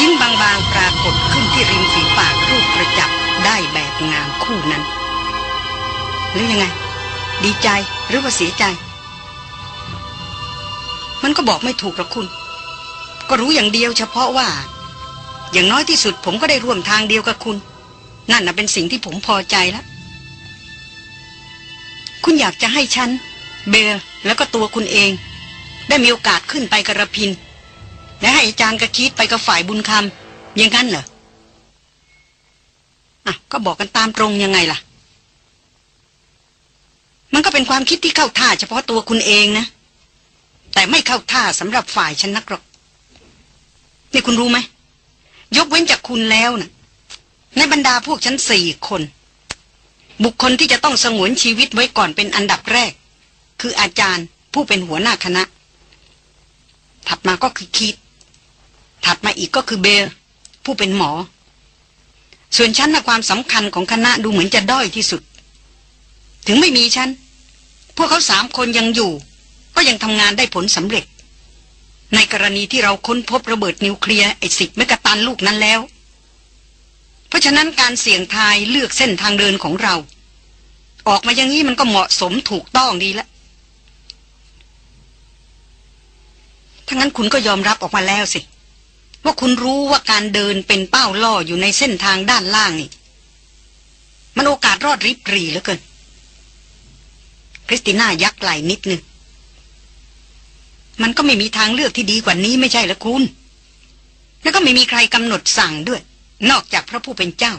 ยิ้มบางๆปรากฏขึ้นที่ริมฝีปากรูปกระจับได้แบบงามคู่นั้น หรือยังไง ดีใจหรือว่าเสียใจ มันก็บอกไม่ถูกหรอกคุณ ก็รู้อย่างเดียวเฉพาะว่า อย่างน้อยที่สุดผมก็ได้ร่วมทางเดียวกับคุณ นั่นน่ะเป็นสิ่งที่ผมพอใจแล้ว คุณอยากจะให้ฉัน เบลแล้วก็ตัวคุณเอง ได้มีโอกาสขึ้นไปกระพิน และให้อาจารย์กระคิดไปกับฝ่ายบุญคำอย่างนั้นเหรออะก็บอกกันตามตรงยังไงล่ะ มันก็เป็นความคิดที่เข้าท่าเฉพาะตัวคุณเองนะ แต่ไม่เข้าท่าสำหรับฝ่ายฉันนักหรอก นี่คุณรู้ไหม ยกเว้นจากคุณแล้วนะในบรรดาพวกฉันสี่คน บุคคลที่จะต้องสงวนชีวิตไว้ก่อนเป็นอันดับแรก คืออาจารย์ผู้เป็นหัวหน้าคณะ ถัดมาก็คือคิด ถัดมาอีกก็คือเบลผู้เป็นหมอ ส่วนฉันนะความสำคัญของคณะดูเหมือนจะด้อยที่สุด ถึงไม่มีฉัน พวกเขาสามคนยังอยู่ ก็ยังทำงานได้ผลสำเร็จ ในกรณีที่เราค้นพบระเบิดนิวเคลียร์ไอสิบเมกะตันลูกนั้นแล้ว เพราะฉะนั้นการเสี่ยงทายเลือกเส้นทางเดินของเรา ออกมาอย่างนี้มันก็เหมาะสมถูกต้องดีแล้วถ้างั้นคุณก็ยอมรับออกมาแล้วสิ ว่าคุณรู้ว่าการเดินเป็นเป้าล่ออยู่ในเส้นทางด้านล่างนี่มันโอกาสรอดริบรีเหลือเกิน คริสติน่ายักไหล่นิดนึง มันก็ไม่มีทางเลือกที่ดีกว่านี้ไม่ใช่หรือคุณ แล้วก็ไม่มีใครกำหนดสั่งด้วย นอกจากพระผู้เป็นเจ้า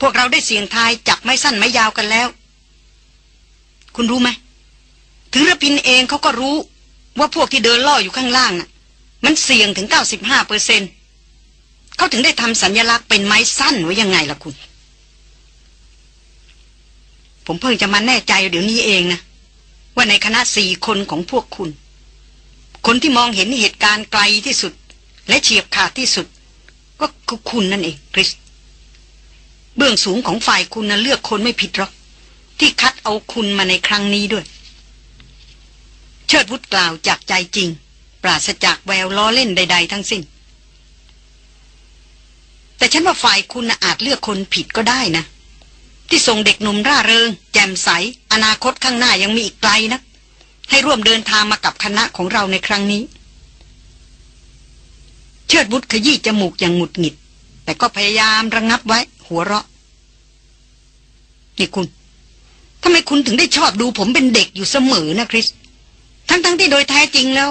พวกเราได้เสียงทายจับไม่สั้นไม่ยาวกันแล้ว คุณรู้ไหมถึงระพินเองเขาก็รู้ว่าพวกที่เดินล่ออยู่ข้างล่างน่ะ มันเสี่ยงถึง 95เปอร์เซ็นเขาถึงได้ทำสัญญลักษณ์เป็นไม้สั้นไว้ยังไงล่ะคุณ ผมเพิ่งจะมาแน่ใจเดี๋ยวนี้เองนะ ว่าในคณะสี่คนของพวกคุณ คนที่มองเห็นเหตุการณ์ไกลที่สุด และเฉียบขาดที่สุด ก็คือคุณนั่นเองคริสเบื้องสูงของฝ่ายคุณนะเลือกคนไม่ผิดหรอก ที่คัดเอาคุณมาในครั้งนี้ด้วย เชิดวุฒกล่าวจากใจจริง ราศจากแววล้อเล่นใด ๆ ทั้งสิ้น แต่ฉันว่าฝ่ายคุณอาจเลือกคนผิดก็ได้นะ ที่ส่งเด็กหนุ่มร่าเริง แจ่มใส อนาคตข้างหน้ายังมีอีกไกลนะให้ร่วมเดินทางมากับคณะของเราในครั้งนี้ เชิดวุฒขยี้จมูกอย่างหงุดหงิด แต่ก็พยายามระงงับไว้ หัวเราะ นี่คุณทำไมคุณถึงได้ชอบดูผมเป็นเด็กอยู่เสมอนะคริส ทั้งๆทที่โดยแท้จริงแล้ว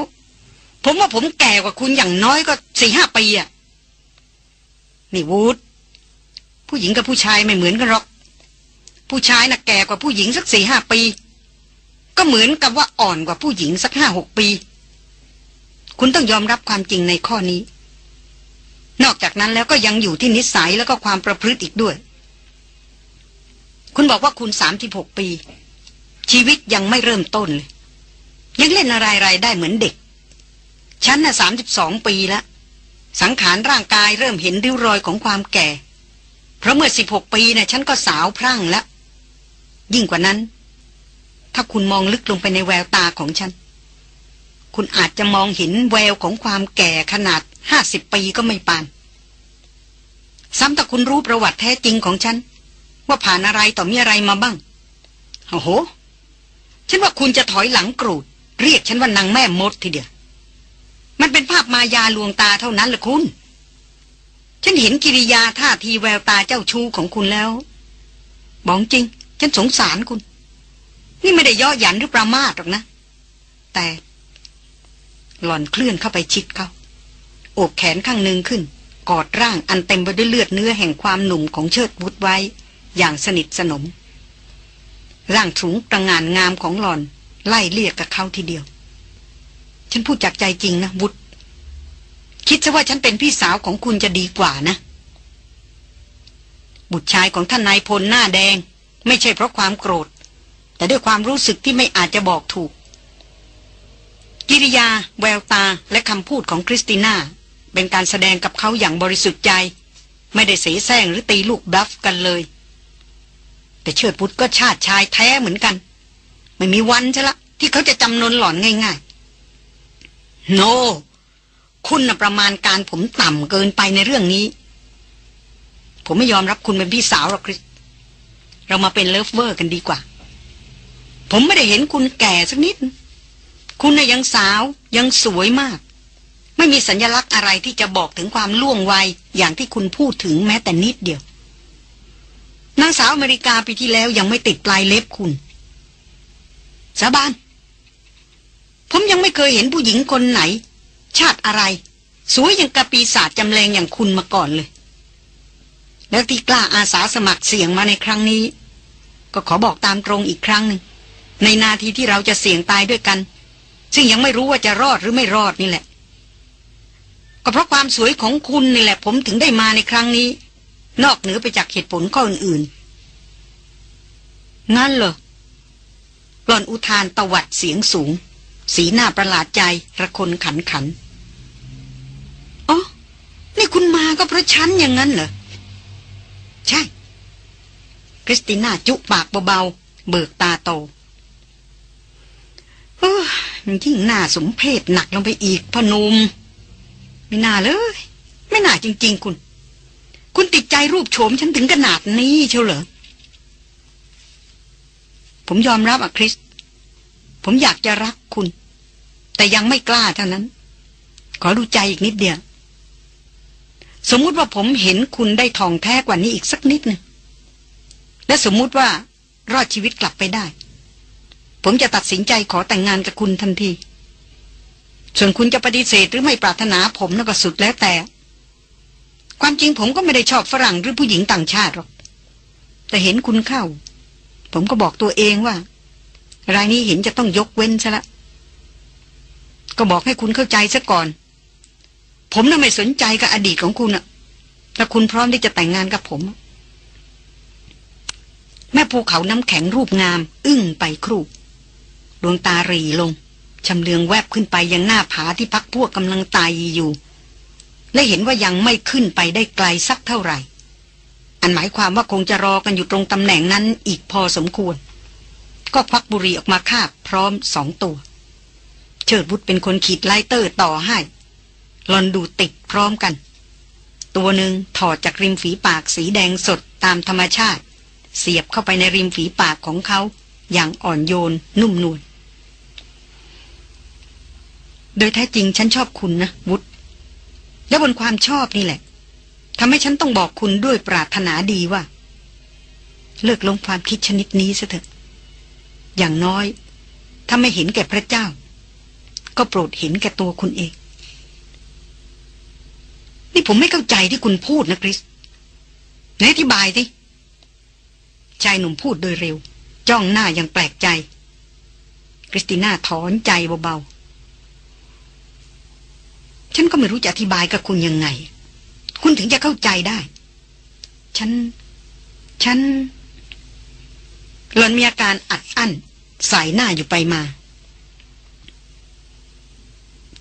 ผมว่าผมแก่กว่าคุณอย่างน้อยก็สี่ห้าปีอะนี่วูดผู้หญิงกับผู้ชายไม่เหมือนกันหรอก ผู้ชายน่ะแก่กว่าผู้หญิงสักสี่ห้าปี ก็เหมือนกับว่าอ่อนกว่าผู้หญิงสักห้าหกปี คุณต้องยอมรับความจริงในข้อนี้ นอกจากนั้นแล้วก็ยังอยู่ที่นิสัยแล้วก็ความประพฤติอีกด้วย คุณบอกว่าคุณสามสิบหกปี ชีวิตยังไม่เริ่มต้นเลยยังเล่นอะไรๆได้เหมือนเด็ก ฉันน่ะสามสิบสองปีแล้ว สังขารร่างกายเริ่มเห็นริ้วรอยของความแก่ เพราะเมื่อสิบหกปีนะ่ะฉันก็สาวพรั่งแล้ว ยิ่งกว่านั้น ถ้าคุณมองลึกลงไปในแววตาของฉัน คุณอาจจะมองเห็นแววของความแก่ขนาดห้าสิบปีก็ไม่ปาน ซ้ำแต่คุณรู้ประวัติแท้จริงของฉัน ว่าผ่านอะไรต่อมีอะไรมาบ้างโอ้โห ฉันว่าคุณจะถอยหลังกรูด เรียกฉันว่านางแม่มดทีเดียว มันเป็นภาพมายาลวงตาเท่านั้นแหละคุณ ฉันเห็นกิริยาท่าทีแววตาเจ้าชู้ของคุณแล้ว บอกจริง ฉันสงสารคุณ นี่ไม่ได้ย่อหยันหรือประมาทหรอกนะ แต่ หล่อนเคลื่อนเข้าไปชิดเขาโอบแขนข้างหนึ่งขึ้น กอดร่างอันเต็มไปด้วยเลือดเนื้อแห่งความหนุ่มของเชิดวุฒไว้ อย่างสนิทสนม ร่างสูงตระงานงามของหล่อน ไล่เรียกกับเขาทีเดียว ฉันพูดจากใจจริงนะวุฒคิดซะว่าฉันเป็นพี่สาวของคุณจะดีกว่านะ บุตรชายของท่านนายพลหน้าแดง ไม่ใช่เพราะความโกรธ แต่ด้วยความรู้สึกที่ไม่อาจจะบอกถูก กิริยา แววตาและคำพูดของคริสติน่า เป็นการแสดงกับเขาอย่างบริสุทธิ์ใจ ไม่ได้เสแสร้งหรือตีลูกบัฟกันเลย แต่เชิดวุธก็ชาติชายแท้เหมือนกัน ไม่มีวันใช่ละ ที่เขาจะจำนนหล่อนง่ายๆ No คุณน่ะประมาณการผมต่ำเกินไปในเรื่องนี้ ผมไม่ยอมรับคุณเป็นพี่สาวหรอกคริส เรามาเป็น lover กันดีกว่า ผมไม่ได้เห็นคุณแก่สักนิด คุณน่ะยังสาวยังสวยมาก ไม่มีสัญลักษณ์อะไรที่จะบอกถึงความล่วงวัยอย่างที่คุณพูดถึงแม้แต่นิดเดียวนางสาวอเมริกาปีที่แล้วยังไม่ติดปลายเล็บคุณ สาบาน ผมยังไม่เคยเห็นผู้หญิงคนไหน ชาติอะไร สวยอย่างกะปีศาจจำแรงอย่างคุณมาก่อนเลย แล้วที่กล้าอาสาสมัครเสี่ยงมาในครั้งนี้ ก็ขอบอกตามตรงอีกครั้งหนึ่งในนาทีที่เราจะเสี่ยงตายด้วยกัน ซึ่งยังไม่รู้ว่าจะรอดหรือไม่รอดนี่แหละ ก็เพราะความสวยของคุณนี่แหละ ผมถึงได้มาในครั้งนี้ นอกเหนือไปจากเหตุผลข้ออื่นๆงั้นเหรอหล่อนอุทานตวัดเสียงสูง สีหน้าประหลาดใจระคนขันขันอ๋อ นี่คุณมาก็เพราะฉันอย่างนั้นเหรอ ใช่ คริสติน่าจุปากเบาๆ เบิกตาโตเออยิ่งหน้าสมเพศหนักลงไปอีกพนุมไม่น่าเลย ไม่น่าจริง ๆ คุณ คุณติดใจรูปโฉมฉันถึงขนาดนี้เชียวเหรอผมยอมรับอะคริส ผมอยากจะรักคุณ แต่ยังไม่กล้าเท่านั้น ขอดูใจอีกนิดเดียว สมมุติว่าผมเห็นคุณได้ทองแท้กว่านี้อีกสักนิดหนึ่งและสมมุติว่ารอดชีวิตกลับไปได้ ผมจะตัดสินใจขอแต่งงานกับคุณทันที ส่วนคุณจะปฏิเสธหรือไม่ปรารถนาผมนั่นก็สุดแล้วแต่ ความจริงผมก็ไม่ได้ชอบฝรั่งหรือผู้หญิงต่างชาติหรอก แต่เห็นคุณเข้า ผมก็บอกตัวเองว่า รายนี้เห็นจะต้องยกเว้นซะละ ก็บอกให้คุณเข้าใจซะก่อน ผมน่ะไม่สนใจกับอดีตของคุณอะถ้าคุณพร้อมที่จะแต่งงานกับผม แม่ภูเขาน้ำแข็งรูปงาม อึ้งไปครู่ ดวงตารีลงชำเลืองแวบขึ้นไปยังหน้าผาที่พักพวกกำลังไต่อยู่ และเห็นว่ายังไม่ขึ้นไปได้ไกลสักเท่าไหร่ อันหมายความว่าคงจะรอกันอยู่ตรงตำแหน่งนั้นอีกพอสมควร ก็ควักบุหรี่ออกมาคาบพร้อมสองตัว เชิดวุธเป็นคนขีด lighter ต่อให้ลอนดูติดพร้อมกัน ตัวหนึ่งถอดจากริมฝีปากสีแดงสดตามธรรมชาติ เสียบเข้าไปในริมฝีปากของเขา อย่างอ่อนโยนนุ่มนวลโดยแท้จริงฉันชอบคุณนะวุฒและบนความชอบนี่แหละทำให้ฉันต้องบอกคุณด้วยปรารถนาดีว่า เลิกลงความคิดชนิดนี้ซะเถอะ อย่างน้อย ถ้าไม่เห็นแก่พระเจ้า ก็โปรดเห็นแก่ตัวคุณเอง นี่ผมไม่เข้าใจที่คุณพูดนะคริสไหนอธิบายสิชายหนุ่มพูดโดยเร็ว จ้องหน้าอย่างแปลกใจ คริสติน่าถอนใจเบาๆ ฉันก็ไม่รู้จะอธิบายกับคุณยังไง คุณถึงจะเข้าใจได้ ฉัน ฉันหลอนมีอาการอัดอั้น สายหน้าอยู่ไปมา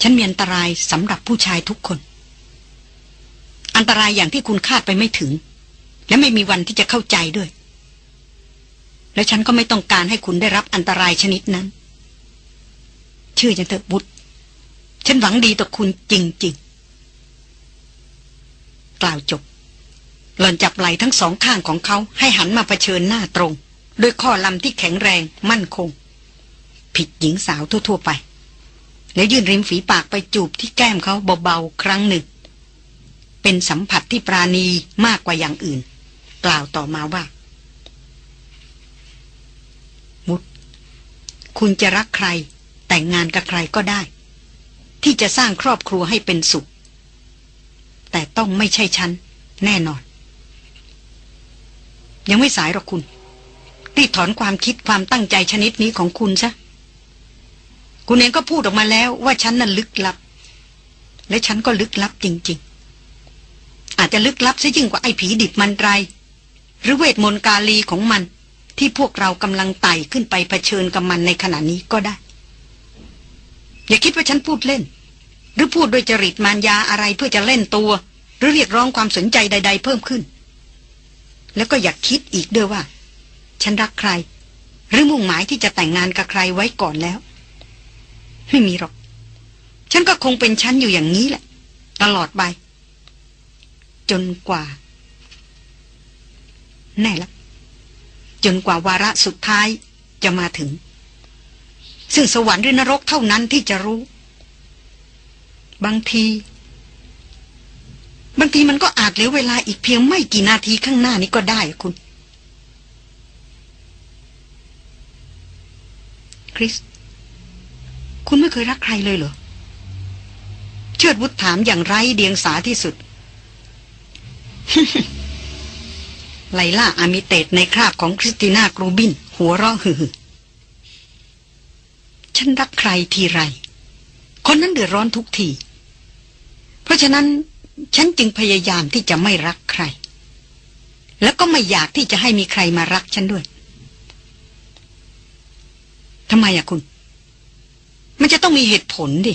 ฉันมีอันตรายสำหรับผู้ชายทุกคน อันตรายอย่างที่คุณคาดไปไม่ถึง และไม่มีวันที่จะเข้าใจด้วย และฉันก็ไม่ต้องการให้คุณได้รับอันตรายชนิดนั้น ชื่อจะเถอะบุตร ฉันหวังดีต่อคุณจริง ๆ กล่าวจบหล่อนจับไหล่ทั้งสองข้างของเขาให้หันมาเผชิญหน้าตรง ด้วยข้อลำที่แข็งแรงมั่นคง ผิดหญิงสาวทั่ว ๆ ไป แล้วยื่นริมฝีปากไปจูบที่แก้มเขาเบา ๆ ครั้งหนึ่ง เป็นสัมผัสที่ปราณีมากกว่าอย่างอื่น กล่าวต่อมาว่า มุด คุณจะรักใคร แต่งงานกับใครก็ได้ ที่จะสร้างครอบครัวให้เป็นสุข แต่ต้องไม่ใช่ฉันแน่นอน ยังไม่สายหรอกคุณ รีบถอนความคิดความตั้งใจชนิดนี้ของคุณซะ คุณเองก็พูดออกมาแล้วว่าฉันนั้นลึกลับ และฉันก็ลึกลับจริง ๆ อาจจะลึกลับซะยิ่งกว่าไอ้ผีดิบมันไร หรือเวทมนต์กาลีของมัน ที่พวกเรากำลังไต่ขึ้นไปเผชิญกับมันในขณะนี้ก็ได้ อย่าคิดว่าฉันพูดเล่น หรือพูดด้วยจริตมารยาอะไรเพื่อจะเล่นตัว หรือเรียกร้องความสนใจใด ๆ เพิ่มขึ้น แล้วก็อย่าคิดอีกด้วยว่า ฉันรักใคร หรือมุ่งหมายที่จะแต่งงานกับใครไว้ก่อนแล้ว ไม่มีหรอก ฉันก็คงเป็นฉันอยู่อย่างนี้แหละ ตลอดไป จนกว่า แน่ละจนกว่าวาระสุดท้ายจะมาถึง ซึ่งสวรรค์หรือนรกเท่านั้นที่จะรู้ บางที บางทีมันก็อาจเหลือเวลาอีกเพียงไม่กี่นาทีข้างหน้านี้ก็ได้คุณ คริส คุณไม่เคยรักใครเลยเหรอ เชิดวุฒถามอย่างไร้เดียงสาที่สุด ไลล่าอามิเตตในคราบของคริสติน่ากรูบิน หัวเราะฮือฉันรักใครทีไร คนนั้นเดือดร้อนทุกที เพราะฉะนั้นฉันจึงพยายามที่จะไม่รักใคร แล้วก็ไม่อยากที่จะให้มีใครมารักฉันด้วย ทำไมอะคุณ มันจะต้องมีเหตุผลดิ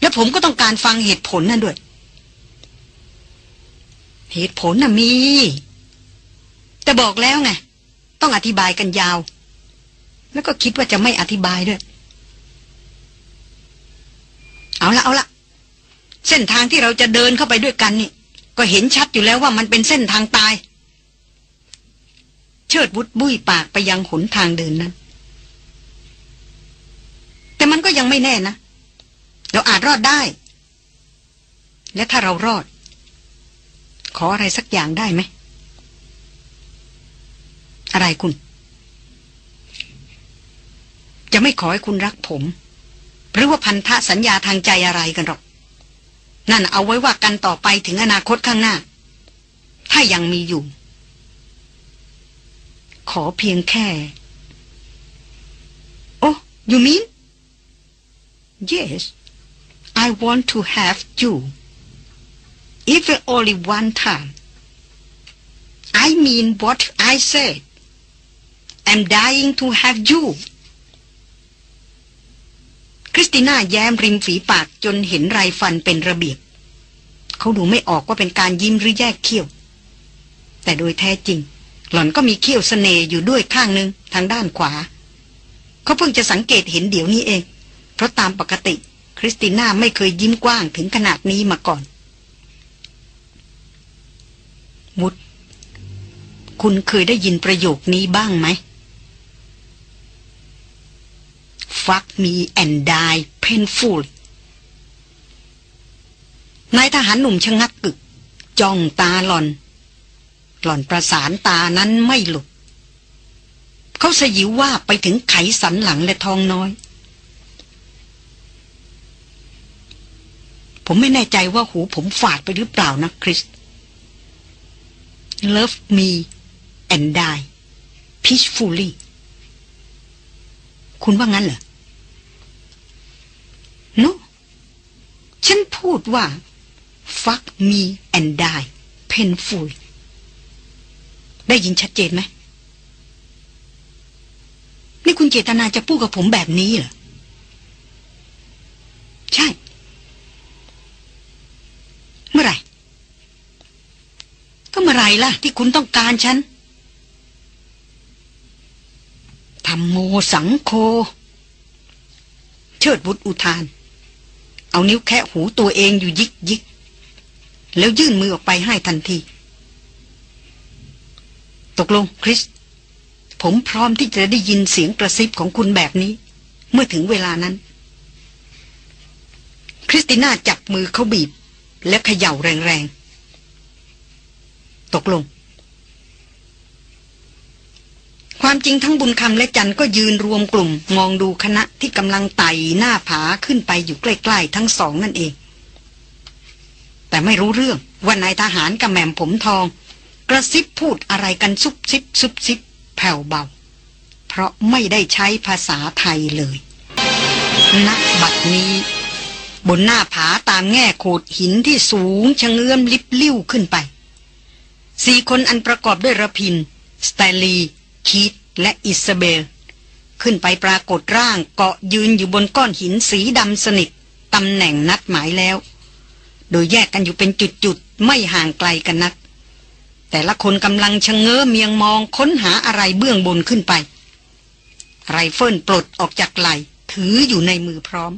แล้วผมก็ต้องการฟังเหตุผลนั่นด้วย เหตุผลน่ะมี แต่บอกแล้วไง ต้องอธิบายกันยาว แล้วก็คิดว่าจะไม่อธิบายด้วย เอาละเอาละเส้นทางที่เราจะเดินเข้าไปด้วยกันนี่ ก็เห็นชัดอยู่แล้วว่ามันเป็นเส้นทางตาย เชิดวุฒบุ้ยปากไปยังหนทางเดินนั้น ยังไม่แน่นะ เราอาจรอดได้ และถ้าเรารอด ขออะไรสักอย่างได้ไหม อะไรคุณ จะไม่ขอให้คุณรักผม หรือว่าพันธะสัญญาทางใจอะไรกันหรอก นั่นเอาไว้ว่ากันต่อไปถึงอนาคตข้างหน้า ถ้ายังมีอยู่ ขอเพียงแค่ โอ้ยูมิน Yes, I want to have you. Even only one time. I mean what I said. I'm dying to have you. คริสติน่าแย้มริมฝีปากจนเห็นไรฟันเป็นระเบียบ เขาดูไม่ออกว่าเป็นการยิ้มหรือแยกเขี้ยว แต่โดยแท้จริง หล่อนก็มีเขี้ยวสเสน่ห์อยู่ด้วยข้างหนึ่งทางด้านขวา เขาเพิ่งจะสังเกตเห็นเดี๋ยวนี้เอง เพราะตามปกติ คริสติน่าไม่เคยยิ้มกว้างถึงขนาดนี้มาก่อนมุดคุณเคยได้ยินประโยคนี้บ้างไหม Fuck me and die painful นายทหารหนุ่มชะงักกึก จ้องตาหลอน หล่อนประสานตานั้นไม่หลุด เขาสยิวว่าไปถึงไขสันหลังและทองน้อย ผมไม่แน่ใจว่าหูผมฝาดไปหรือเปล่านะคริส Love me and die peacefully คุณว่างั้นเหรอ No ฉันพูดว่า fuck me and die painful ได้ยินชัดเจนไหม นี่คุณเจตนาจะพูดกับผมแบบนี้เหรอ ใช่เมื่อไหร่ ก็เมื่อไหร่ล่ะ ที่คุณต้องการฉันทำโมสังโค เชิดบุตรอุทาน เอานิ้วแคะหูตัวเองอยู่ยิกยิก แล้วยื่นมือออกไปให้ทันที ตกลงคริส ผมพร้อมที่จะได้ยินเสียงกระซิบของคุณแบบนี้ เมื่อถึงเวลานั้น คริสติน่าจับมือเขาบีบ และเขย่าแรงๆ ตกลง ความจริงทั้งบุญคำและจันก็ยืนรวมกลุ่ม มองดูคณะที่กำลังไต่หน้าผาขึ้นไปอยู่ใกล้ๆ ทั้งสองนั่นเอง แต่ไม่รู้เรื่องว่านายทหารกับแม่มผมทอง กระซิบพูดอะไรกันซุบซิบซุบซิบแผ่วเบา เพราะไม่ได้ใช้ภาษาไทยเลยณบัดนี้ บนหน้าผาตามแง่โขดหินที่สูงชะเงื้อมลิบลิ่วขึ้นไป สี่คนอันประกอบด้วยรพินทร์ สแตนลีย์ คีธและอิสซาเบล ขึ้นไปปรากฏร่างเกาะยืนอยู่บนก้อนหินสีดำสนิทตำแหน่งนัดหมายแล้ว โดยแยกกันอยู่เป็นจุดๆ ไม่ห่างไกลกันนัก แต่ละคนกำลังชะเง้อเมียงมองค้นหาอะไรเบื้องบนขึ้นไป ไรเฟิลปลดออกจากไหล่ถืออยู่ในมือพร้อม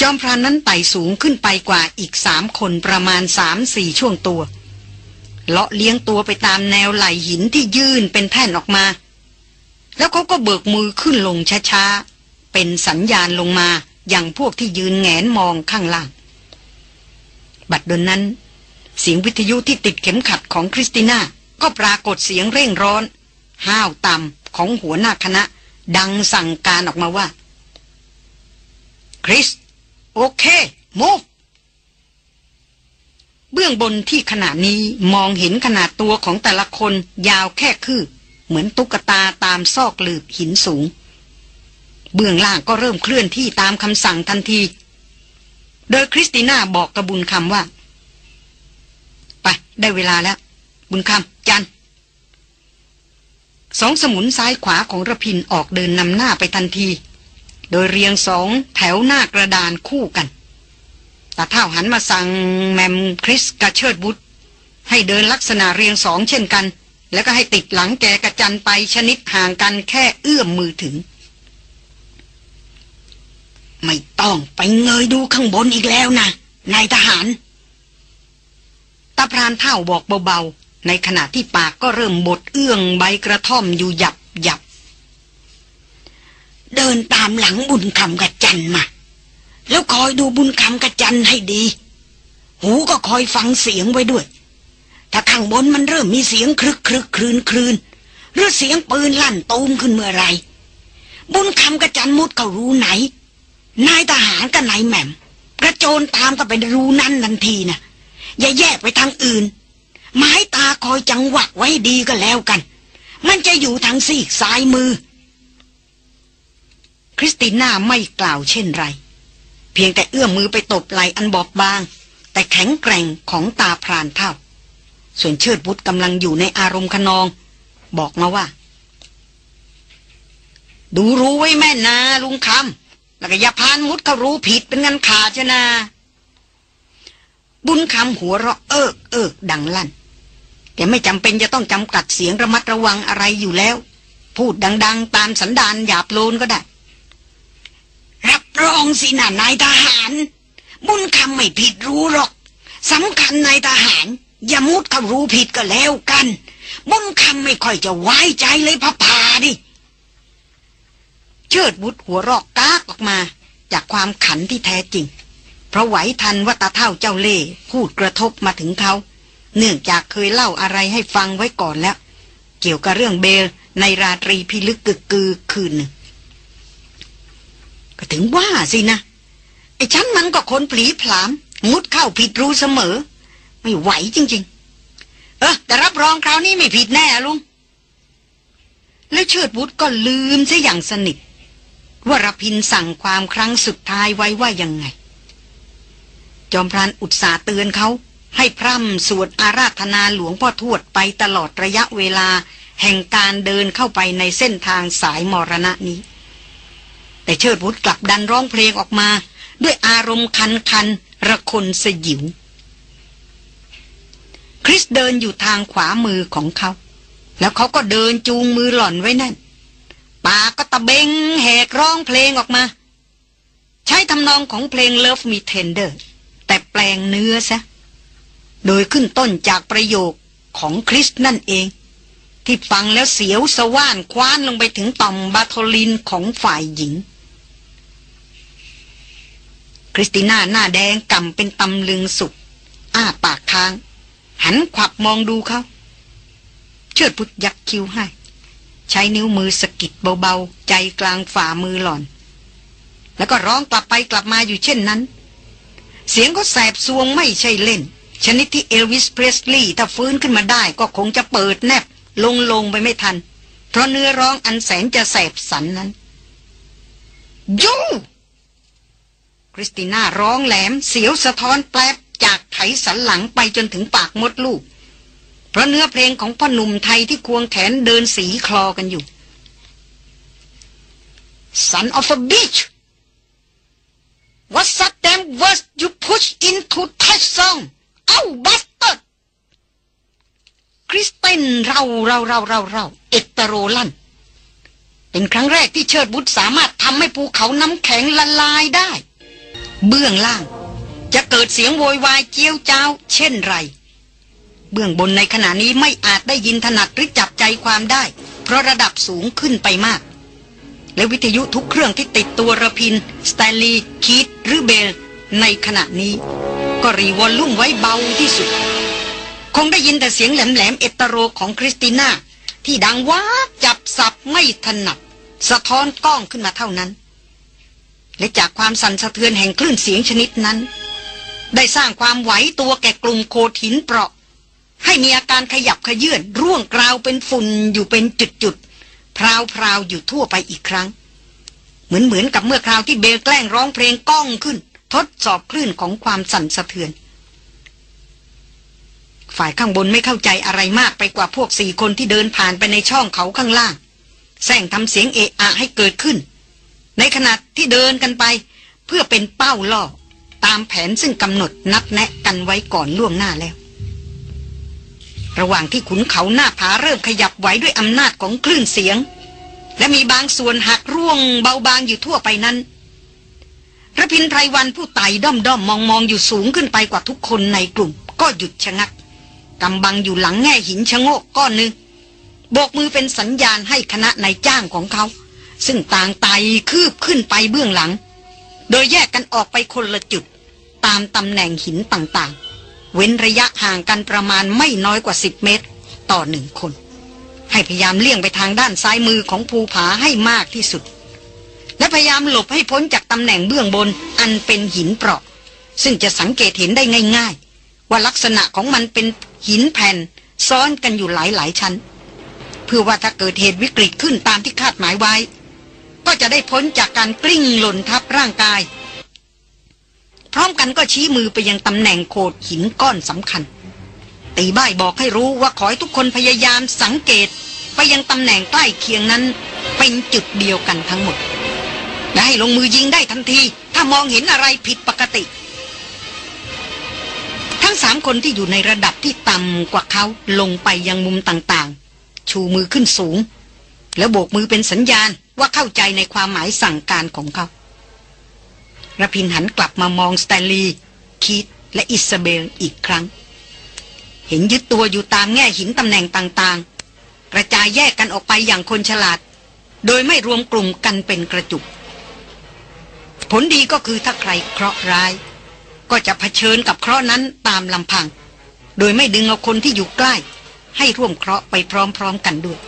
จอมพรานนั้นไต่สูงขึ้นไปกว่าอีกสามคนประมาณสามสี่ช่วงตัว เลาะเลี้ยงตัวไปตามแนวไหลหินที่ยื่นเป็นแท่นออกมา แล้วเขาก็เบิกมือขึ้นลงช้าๆ เป็นสัญญาณลงมาอย่างพวกที่ยืนแงนมองข้างล่าง บัดดนนั้น เสียงวิทยุที่ติดเข็มขัดของคริสติน่า ก็ปรากฏเสียงเร่งร้อน ห้าวต่ำของหัวหน้าคณะ ดังสั่งการออกมาว่า คริส โอเค move เบื้องบนที่ขณะนี้มองเห็นขนาดตัวของแต่ละคนยาวแค่คืบเหมือนตุ๊กตาตามซอกหลืบหินสูง เบื้องล่างก็เริ่มเคลื่อนที่ตามคำสั่งทันที โดยคริสติน่าบอกกระบุญคำว่า ไปได้เวลาแล้ว บุญคำจันสองสมุนซ้ายขวาของระพินออกเดินนำหน้าไปทันที โดยเรียงสองแถวหน้ากระดานคู่กันตาเท่าหันมาสั่งแมมคริสกระเชิดบุตรให้เดินลักษณะเรียงสองเช่นกัน แล้วก็ให้ติดหลังแกกระจันไปชนิดห่างกันแค่เอื้อมมือถึง ไม่ต้องไปเงยดูข้างบนอีกแล้วนะนายทหารตาพรานเท่าบอกเบาๆ ในขณะที่ปากก็เริ่มบดเอื้องใบกระท่อมอยู่หยับหยับ เดินตามหลังบุญคำกระจันมา แล้วคอยดูบุญคำกระจันให้ดี หูก็คอยฟังเสียงไว้ด้วย ถ้าข้างบนมันเริ่มมีเสียงครึกครึกคลืนคลืนหรือเสียงปืนลั่นตูมขึ้นเมื่อไร บุญคำกระจันมุดเขารู้ไหน นายทหารกับนายแหม่มกระโจนตามก็ไปรู้นั่นทันทีนะอย่าแยกไปทางอื่น ไม้ตาคอยจังหวะไว้ดีก็แล้วกัน มันจะอยู่ทางซีกซ้ายมือ คริสติน่าไม่กล่าวเช่นไร เพียงแต่เอื้อมมือไปตบไหลอันบอบบาง แต่แข็งแกร่งของตาพรานเท่า ส่วนเชิดบุตรกำลังอยู่ในอารมณ์ขนอง บอกมาว่า ดูรู้ไว้แม่นาลุงคำแล้วก็อย่าพานมุดเขารู้ผิดเป็นงันขาดชนะบุญคำหัวเราะเอิกเอิกดังลั่นแกไม่จำเป็นจะต้องจำกัดเสียงระมัดระวังอะไรอยู่แล้ว พูดดัง ๆ ตามสันดานหยาบโลนก็ได้ รับรองสินะนายทหาร บุญคำไม่ผิดรู้หรอกสำคัญนายทหาร อย่ามุดเขารู้ผิดก็แล้วกัน บุญคำไม่ค่อยจะไว้ใจเลยพระพาดิเชิดบุตรหัวรอกกากออกมา จากความขันที่แท้จริง เพราะไหวทันว่าตาเท่าเจ้าเล่พูดกระทบมาถึงเขา เนื่องจากเคยเล่าอะไรให้ฟังไว้ก่อนแล้ว เกี่ยวกับเรื่องเบลในราตรีพิลึกกึกกือคืนหนึ่ง ก็ถึงว่าสินะ ไอ้ฉันมันก็คนผลีผลาม มุดเข้าผิดรู้เสมอ ไม่ไหวจริง ๆ เออแต่รับรองคราวนี้ไม่ผิดแน่ลุง แล้วเชิดบุตรก็ลืมซะอย่างสนิทว่ารพินสั่งความครั้งสุดท้ายไว้ว่ายังไง จอมพรานอุตสาเตือนเขา ให้พร่ำสวดอาราธนาหลวงพ่อทวดไปตลอดระยะเวลา แห่งการเดินเข้าไปในเส้นทางสายมรณะนี้ แต่เชิดวุฒกลับดันร้องเพลงออกมา ด้วยอารมณ์คันคันระคนสยิว คริสเดินอยู่ทางขวามือของเขา แล้วเขาก็เดินจูงมือหล่อนไว้นั่น ปากก็ตะเบงแหกร้องเพลงออกมา ใช้ทำนองของเพลง Love Me Tender แต่แปลงเนื้อซะ โดยขึ้นต้นจากประโยคของคริสนั่นเอง ที่ฟังแล้วเสียวสว่านคว้านลงไปถึงต่อมบาโทลินของฝ่ายหญิง คริสติน่าหน้าแดงกำเป็นตำลึงสุด อ้าปากค้าง หันขวับมองดูเขาเชิดพุทธยักคิ้วให้ ใช้นิ้วมือสกิดเบาๆ ใจกลางฝ่ามือหล่อน แล้วก็ร้องกลับไปกลับมาอยู่เช่นนั้น เสียงก็แสบซวงไม่ใช่เล่น ชนิดที่เอลวิสเพรสลีย์ถ้าฟื้นขึ้นมาได้ก็คงจะเปิดแนบ ลงลงไปไม่ทัน เพราะเนื้อร้องอันแสนจะแสบสันนั้นยู คริสติน่าร้องแหลม เสียวสะท้อนแปลบจากไถสันหลังไปจนถึงปากมดลูก เพราะเนื้อเพลงของพ่อหนุ่มไทยที่ควงแขนเดินสีคลอกันอยู่ Son of a bitch What's that damn words you push into that song เอ้าบัสเตอร์คริสเตนเราเราเราเราเราเอตโรลันเป็นครั้งแรกที่เชิดบุตรสามารถทำให้ภูเขาน้ำแข็งละลายได้ เบื้องล่าง จะเกิดเสียงโวยวายเจียวจ้าวเช่นไร เบื้องบนในขณะนี้ไม่อาจได้ยินถนัดหรือจับใจความได้ เพราะระดับสูงขึ้นไปมาก และวิทยุทุกเครื่องที่ติดตัวระพิน สแตลีคีตหรือเบล ในขณะนี้ ก็รีวอลลุ่มไว้เบาที่สุด คงได้ยินแต่เสียงแหลมๆเอ็ดตะโรของคริสติน่าที่ดังว้าจับศัพท์ไม่ถนัด สะท้อนก้องขึ้นมาเท่านั้น และจากความสั่นสะเทือนแห่งคลื่นเสียงชนิดนั้น ได้สร้างความไหวตัวแก่กลุ่มโขดหินเปราะ ให้มีอาการขยับเขยื้อนร่วงกราวเป็นฝุ่นอยู่เป็นจุดๆพราวพราวอยู่ทั่วไปอีกครั้ง เหมือนเหมือนกับเมื่อคราวที่เบลแกล้งร้องเพลงก้องขึ้น ทดสอบคลื่นของความสั่นสะเทือน ฝ่ายข้างบนไม่เข้าใจอะไรมากไปกว่าพวกสี่คนที่เดินผ่านไปในช่องเขาข้างล่างแซงทำเสียงเอะอะให้เกิดขึ้น ในขณะที่เดินกันไป เพื่อเป็นเป้าล่อ ตามแผนซึ่งกำหนดนัดแนะกันไว้ก่อนล่วงหน้าแล้ว ระหว่างที่ขุนเขาหน้าผาเริ่มขยับไหวด้วยอำนาจของคลื่นเสียง และมีบางส่วนหักร่วงเบาบางอยู่ทั่วไปนั้นระพินไพรวันผู้ไต่ด้อมด้อมมองมองอยู่สูงขึ้นไปกว่าทุกคนในกลุ่ม ก็หยุดชะงักกำบังอยู่หลังแง่หินชะโงกก้อนหนึ่งโบกมือเป็นสัญญาณให้คณะนายจ้างของเขา ซึ่งต่างไต่คืบขึ้นไปเบื้องหลัง โดยแยกกันออกไปคนละจุด ตามตำแหน่งหินต่างๆ เว้นระยะห่างกันประมาณไม่น้อยกว่า 10 เมตร ต่อหนึ่งคน ให้พยายามเลี่ยงไปทางด้านซ้ายมือของภูผาให้มากที่สุด และพยายามหลบให้พ้นจากตำแหน่งเบื้องบนอันเป็นหินเปราะ ซึ่งจะสังเกตเห็นได้ง่าย ๆ ว่าลักษณะของมันเป็นหินแผ่นซ้อนกันอยู่หลายๆชั้น เพื่อว่าถ้าเกิดเหตุวิกฤตขึ้นตามที่คาดหมายไว้ ก็จะได้พ้นจากการกลิ้งหล่นทับร่างกาย พร้อมกันก็ชี้มือไปยังตำแหน่งโขดหินก้อนสำคัญ ตีบ้ายบอกให้รู้ว่าขอให้ทุกคนพยายามสังเกตไปยังตำแหน่งใกล้เคียงนั้นเป็นจุดเดียวกันทั้งหมด และให้ลงมือยิงได้ทันที ถ้ามองเห็นอะไรผิดปกติ ทั้งสามคนที่อยู่ในระดับที่ต่ำกว่าเขาลงไปยังมุมต่างๆ ชูมือขึ้นสูง แล้วโบกมือเป็นสัญญาณ ว่าเข้าใจในความหมายสั่งการของเขารพินทร์หันกลับมามองสแตนลีย์คีธและอิสซาเบลอีกครั้ง เห็นยึดตัวอยู่ตามแง่หินตำแหน่งต่างๆ กระจายแยกกันออกไปอย่างคนฉลาด โดยไม่รวมกลุ่มกันเป็นกระจุก ผลดีก็คือถ้าใครเคราะห์ร้าย ก็จะเผชิญกับเคราะห์นั้นตามลำพัง โดยไม่ดึงเอาคนที่อยู่ใกล้ ให้ร่วมเคราะห์ไปพร้อมๆกันด้วย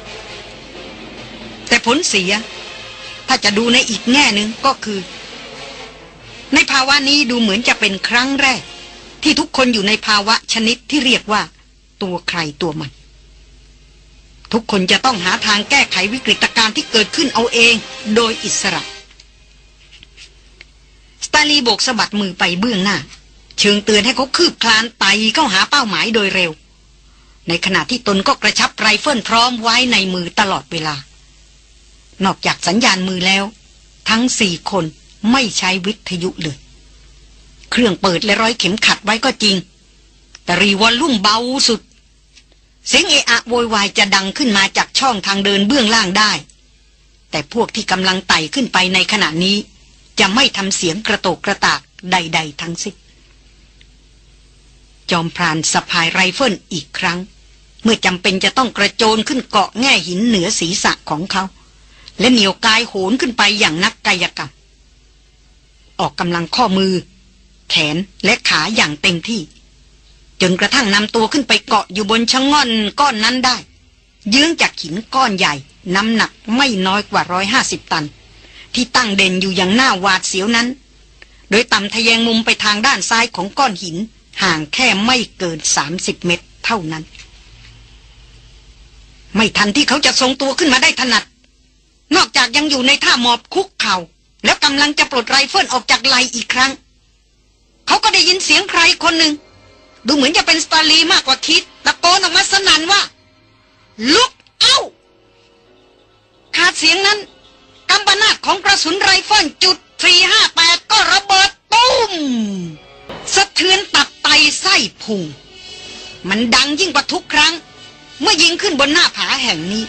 ลเสีย ถ้าจะดูในอีกแง่หนึ่งก็คือ ในภาวะนี้ดูเหมือนจะเป็นครั้งแรก ที่ทุกคนอยู่ในภาวะชนิดที่เรียกว่า ตัวใครตัวมัน ทุกคนจะต้องหาทางแก้ไขวิกฤตการณ์ที่เกิดขึ้นเอาเอง โดยอิสระสตาลีโบกสะบัดมือไปเบื้องหน้า เชิงเตือนให้เขาคืบคลานไต่เข้าหาเป้าหมายโดยเร็ว ในขณะที่ตนก็กระชับไรเฟิลพร้อมไว้ในมือตลอดเวลา นอกจากสัญญาณมือแล้ว ทั้งสี่คนไม่ใช้วิทยุเลย เครื่องเปิดและร้อยเข็มขัดไว้ก็จริง แต่รีวอลลุ่มเบาสุด เสียงเอะอะโวยวายจะดังขึ้นมาจากช่องทางเดินเบื้องล่างได้ แต่พวกที่กำลังไต่ขึ้นไปในขณะนี้ จะไม่ทำเสียงกระโตกกระตากใด ๆ ทั้งสิ้นจอมพรานสะพายไรเฟิลอีกครั้ง เมื่อจำเป็นจะต้องกระโจนขึ้นเกาะแง่หินเหนือศีรษะของเขา และเหนียวกายโหนขึ้นไปอย่างนักกายกรรม ออกกำลังข้อมือ แขนและขาอย่างเต็มที่ จนกระทั่งนำตัวขึ้นไปเกาะอยู่บนชะง่อนก้อนนั้นได้ ยื้องจากหินก้อนใหญ่ น้ำหนักไม่น้อยกว่าร้อยห้าสิบตัน ที่ตั้งเด่นอยู่อย่างหน้าหวาดเสียวนั้น โดยต่ำทะแยงมุมไปทางด้านซ้ายของก้อนหิน ห่างแค่ไม่เกินสามสิบเมตรเท่านั้น ไม่ทันที่เขาจะทรงตัวขึ้นมาได้ถนัด นอกจากยังอยู่ในท่าหมอบคุกเข่าแล้วกำลังจะปลดไรเฟิลออกจากไหล่อีกครั้ง เขาก็ได้ยินเสียงใครคนหนึ่ง ดูเหมือนจะเป็นสแตนลีย์มากกว่าคีธตะโกนออกมาสนั่นว่า Look out ขาดเสียงนั้นกำปนาตของกระสุนไรเฟิลจุด458 ก็ระเบิดตูม สะเทือนตับไตไส้พุง มันดังยิ่งกว่าทุกครั้ง เมื่อยิงขึ้นบนหน้าผาแห่งนี้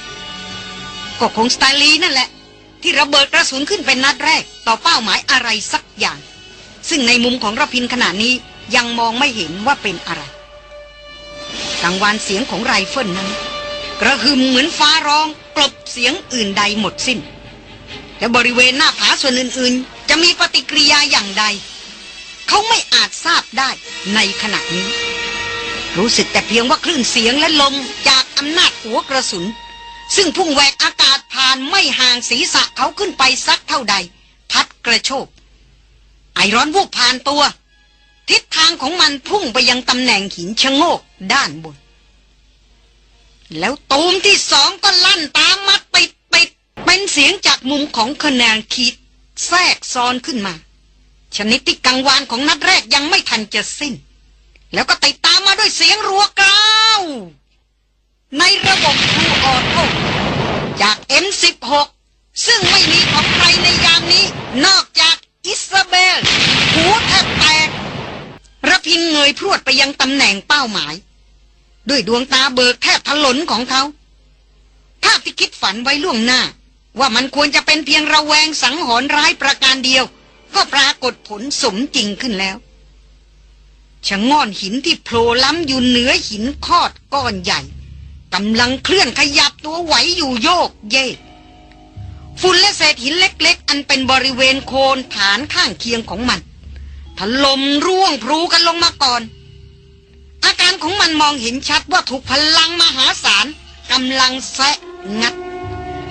ก็คงสแตนลีย์นั่นแหละ ที่ระเบิดกระสุนขึ้นเป็นนัดแรก ต่อเป้าหมายอะไรสักอย่าง ซึ่งในมุมของรพินทร์ขณะนี้ยังมองไม่เห็นว่าเป็นอะไรกังวานเสียงของไรเฟิลนั้น กระหึ่มเหมือนฟ้าร้องกลบเสียงอื่นใดหมดสิ้น และบริเวณหน้าผาส่วนอื่นๆ จะมีปฏิกิริยาอย่างใด เขาไม่อาจทราบได้ในขณะนี้ รู้สึกแต่เพียงว่าคลื่นเสียงและลมจากอำนาจหัวกระสุน ซึ่งพุ่งแหวกอากาศผ่านไม่ห่างศีรษะเขาขึ้นไปสักเท่าใด พัดกระโชกไอร้อนวูบผ่านตัว ทิศทางของมันพุ่งไปยังตำแหน่งหินชะโงกด้านบน แล้วตูมที่สองก็ลั่นตามมาติดติดเป็นเสียงจากมุมของคะแนนขีดแทรกซ้อนขึ้นมา ชนิดที่กังวานของนัดแรกยังไม่ทันจะสิ้น แล้วก็ติดตามมาด้วยเสียงรัวกราว ในระบบทูออโต้จาก M16 ซึ่งไม่มีของใครในยามนี้ นอกจากอิสซาเบลหูแทบแตกระพินเงยพรวดไปยังตำแหน่งเป้าหมาย ด้วยดวงตาเบิกแทบถลนของเขาภาพที่คิดฝันไว้ล่วงหน้า ว่ามันควรจะเป็นเพียงระแวงสังหรณ์ร้ายประการเดียว ก็ปรากฏผลสมจริงขึ้นแล้วชะง่อนหินที่โผล่ล้ำอยู่เหนือหินคอดก้อนใหญ่ กำลังเคลื่อนขยับตัวไหวอยู่โยกเยกฝุ่นและเศษหินเล็ก ๆ อันเป็นบริเวณโคนฐานข้างเคียงของมันถล่มร่วงพลูกันลงมาก่อน อาการของมันมองเห็นชัดว่าถูกพลังมหาศาลกำลังแซะงัด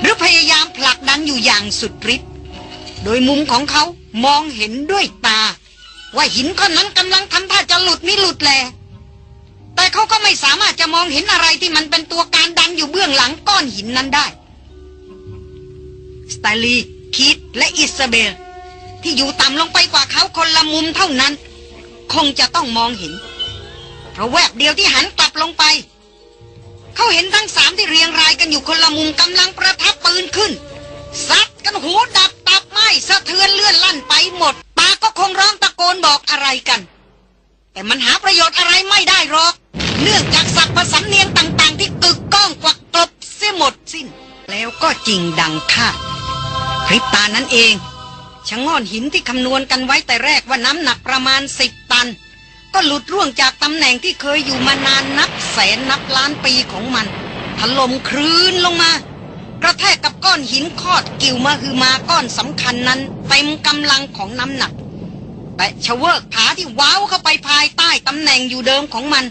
หรือพยายามผลักดันอยู่อย่างสุดฤทธิ์โดยมุมของเขามองเห็นด้วยตา ว่าหินก้อนนั้นกำลังทำท่าจะหลุดมิหลุดแล แต่เขาก็ไม่สามารถจะมองเห็นอะไรที่มันเป็นตัวการดันอยู่เบื้องหลังก้อนหินนั้นได้ สไตลีคิดและอิสเบล ที่อยู่ต่ำลงไปกว่าเขาคนละมุมเท่านั้น คงจะต้องมองเห็น เพราะแวบเดียวที่หันกลับลงไป เขาเห็นทั้งสามที่เรียงรายกันอยู่คนละมุมกำลังประทับปืนขึ้นซัดกันหัวดับตับไหมสะเทือนเลื่อนลั่นไปหมดปาก็คงร้องตะโกนบอกอะไรกัน แต่มันหาประโยชน์อะไรไม่ได้หรอก เนื่องจากศัพท์ภาษาเนียงต่าง ๆ ที่กึกก้องกวักกลบเสียหมดสิ้น แล้วก็จริงดังคาดพริบตานั้นเองชะง่อนหินที่คำนวณกันไว้แต่แรกว่าน้ำหนักประมาณสิบตัน ก็หลุดร่วงจากตำแหน่งที่เคยอยู่มานานนับแสนนับล้านปีของมันถล่มคลืนลงมา กระแทกกับก้อนหินคอดกิ่วมาคือมาก้อนสำคัญนั้นเต็มกำลังของน้ำหนัก แต่ชเวกขาที่ว้าวเข้าไปภายใต้ตำแหน่งอยู่เดิมของมัน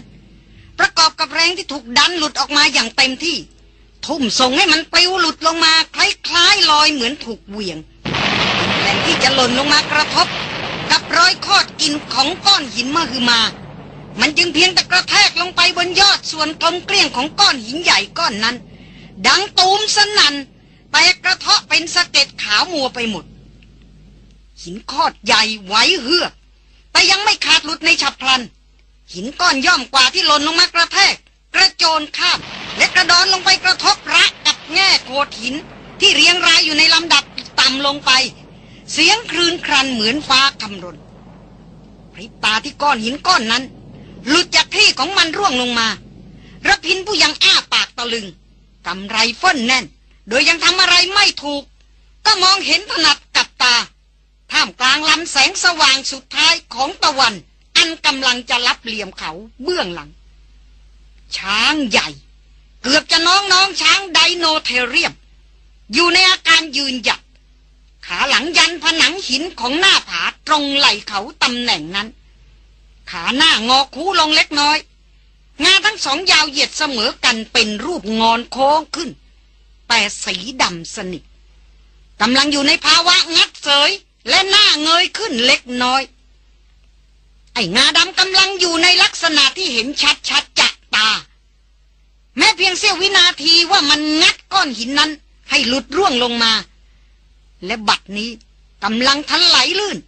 ประกอบกับแรงที่ถูกดันหลุดออกมาอย่างเต็มที่ ทุ่มส่งให้มันปลิวหลุดลงมา คล้ายๆลอยเหมือนถูกเหวี่ยงแรงที่จะหล่นลงมากระทบ กับรอยคอดกินของก้อนหินมาคือมา มันจึงเพียงแต่กระแทกลงไปบนยอดส่วนกลมเกลี้ยงของก้อนหินใหญ่ก้อนนั้น ดังตูมสนัน่นแตกกระเทาะเป็นสะเก็ดขาวมัวไปหมด หินคอดใหญ่ไหวเฮือกแต่ยังไม่ขาดหลุดในฉับพลัน หินก้อนย่อมกว่าที่หล่นลงมากระแทก กระโจนข้ามและกระดอนลงไปกระทบระกับแง่โขดหินที่เรียงรายอยู่ในลำดับต่ำลงไป เสียงคลื่นครันเหมือนฟ้าคำรนพริบตาที่ก้อนหินก้อนนั้น หลุดจากที่ของมันร่วงลงมาระพินผู้ยังอ้าปากตะลึงกำไรเฟ้นแน่น โดยยังทำอะไรไม่ถูก ก็มองเห็นถนัดกับตา ท่ามกลางลำแสงสว่างสุดท้ายของตะวัน อันกำลังจะรับเหลี่ยมเขาเบื้องหลัง ช้างใหญ่ เกือบจะน้องน้องช้างไดโนเทเรียม อยู่ในอาการยืนหยัด ขาหลังยันผนังหินของหน้าผาตรงไหล่เขาตำแหน่งนั้น ขาหน้างอคูลงเล็กน้อย งาทั้งสองยาวเหยียดเสมอกันเป็นรูปงอนโค้งขึ้น แต่สีดำสนิทกำลังอยู่ในภาวะงัดเสยและหน้าเงยขึ้นเล็กน้อย ไอ้งาดำกำลังอยู่ในลักษณะที่เห็นชัดชัดๆจากตา แม้เพียงเสี้ยววินาทีว่ามันงัดก้อนหินนั้น ให้หลุดร่วงลงมา และบัดนี้กำลังทันไหลลื่น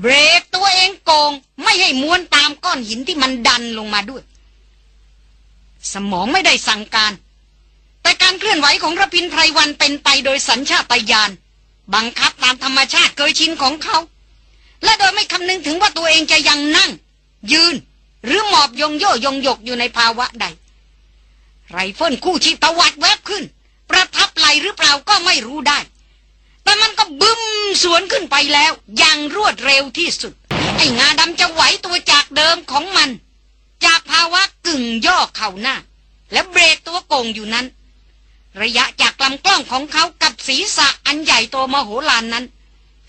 เบรกตัวเองโกงไม่ให้ม้วนตามก้อนหินที่มันดันลงมาด้วย สมองไม่ได้สั่งการ แต่การเคลื่อนไหวของระพินไพรวันเป็นไปโดยสัญชาตญาณบังคับตามธรรมชาติเคยชินของเขา และโดยไม่คำนึงถึงว่าตัวเองจะยังนั่ง ยืน หรือหมอบยงโยยงยกอยู่ในภาวะใด ไรเฟิลคู่ชีพตวัดแวบขึ้น ประทับไหลหรือเปล่าก็ไม่รู้ได้ แต่มันก็บึ้มสวนขึ้นไปแล้ว อย่างรวดเร็วที่สุด ไอ้งาดำจะไหวตัวจากเดิมของมัน จากภาวะกึ่งย่อเข่าหน้า และเบรกตัวโกงอยู่นั้น ระยะจากลำกล้องของเขากับศีรษะอันใหญ่โตมโหฬารนนั้น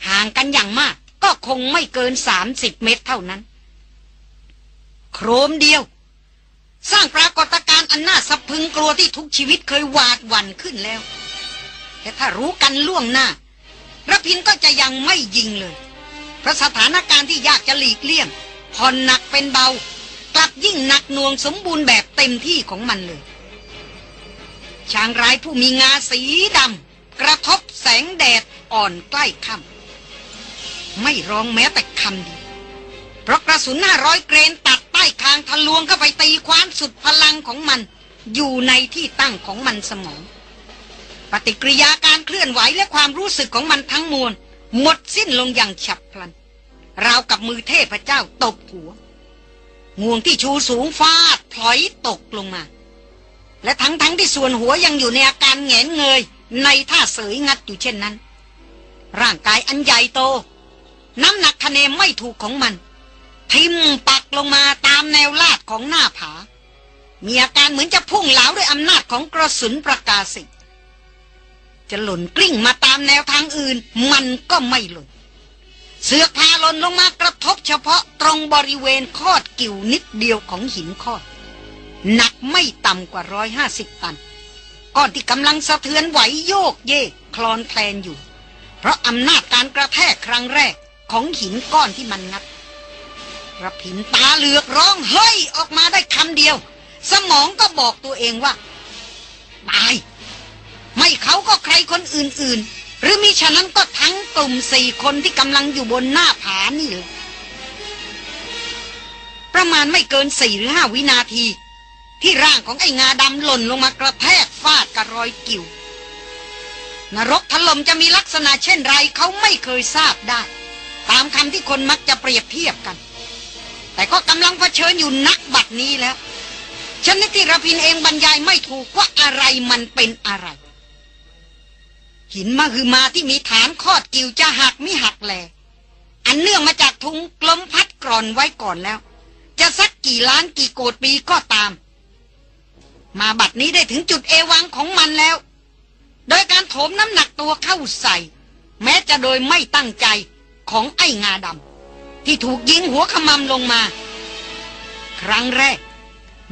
ห่างกันอย่างมาก ก็คงไม่เกินสามสิบเมตรเท่านั้น โครมเดียว สร้างปรากฏการณ์อันน่าสะพึงกลัวที่ทุกชีวิตเคยหวาดหวั่นขึ้นแล้ว แต่ถ้ารู้กันล่วงหน้าระพินก็จะยังไม่ยิงเลย เพราะสถานการณ์ที่ยากจะหลีกเลี่ยงผ่อนหนักเป็นเบา กลับยิ่งหนักหน่วงสมบูรณ์แบบเต็มที่ของมันเลย ช้างร้ายผู้มีงาสีดำกระทบแสงแดดอ่อนใกล้ค่ำ ไม่ร้องแม้แต่คำเดียวเพราะกระสุนห้าร้อยเกรนตัดใต้คางทะลวงเข้าไปตีคว้านสุดพลังของมัน อยู่ในที่ตั้งของมันสมอง ปฏิกิริยาการเคลื่อนไหวและความรู้สึกของมันทั้งมวล หมดสิ้นลงอย่างฉับพลัน ราวกับมือเทพเจ้าตบหัวงวงที่ชูสูงฟาดพลอยตกลงมา และทั้งๆทที่ส่วนหัวยังอยู่ในอาการแงนเงย ในท่าเสยงัดอยู่เช่นนั้น ร่างกายอันใหญ่โต น้ำหนักคะเนไม่ถูกของมัน ทิมปักลงมาตามแนวลาดของหน้าผา มีอาการเหมือนจะพุ่งเหลาด้วยอำนาจของกระสุนประกาศิจะหล่นกลิ้งมาตามแนวทางอื่น มันก็ไม่หล่นเสือกพาหล่นลงมากระทบเฉพาะตรงบริเวณคอดกิ่วนิดเดียวของหินคอด หนักไม่ต่ำกว่าร้อยห้าสิบตัน ก้อนที่กำลังสะเทือนไหวโยกเยกคลอนแคลนอยู่ เพราะอำนาจการกระแทกครั้งแรก ของหินก้อนที่มันงัดระพินตาเหลือกร้องเฮ้ยออกมาได้คำเดียว สมองก็บอกตัวเองว่า ตาย ไม่เขาก็ใครคนอื่น ๆ หรือมิฉะนั้นก็ทั้งกลุ่มสี่คนที่กำลังอยู่บนหน้าผานี่เลยประมาณไม่เกินสี่หรือห้าวินาที ที่ร่างของไอ้งาดำหล่นลงมากระแทกฟาดกับรอยกิ่วนรกถล่มจะมีลักษณะเช่นไรเขาไม่เคยทราบได้ ตามคำที่คนมักจะเปรียบเทียบกัน แต่ก็กำลังเผชิญอยู่นักบัดนี้แล้วชนิดที่ระพินเองบรรยายไม่ถูกว่าอะไรมันเป็นอะไร หินมหึมาที่มีฐานคอดกิ่วจะหักมิหักแลอันเนื่องมาจากทุงกลมพัดกรอนไว้ก่อนแล้ว จะสักกี่ล้านกี่โกดปีก็ตาม มาบัดนี้ได้ถึงจุดเอวังของมันแล้ว โดยการโถมน้ำหนักตัวเข้าใส่ แม้จะโดยไม่ตั้งใจ ของไอ้งาดำที่ถูกยิงหัวขมำลงมา ครั้งแรก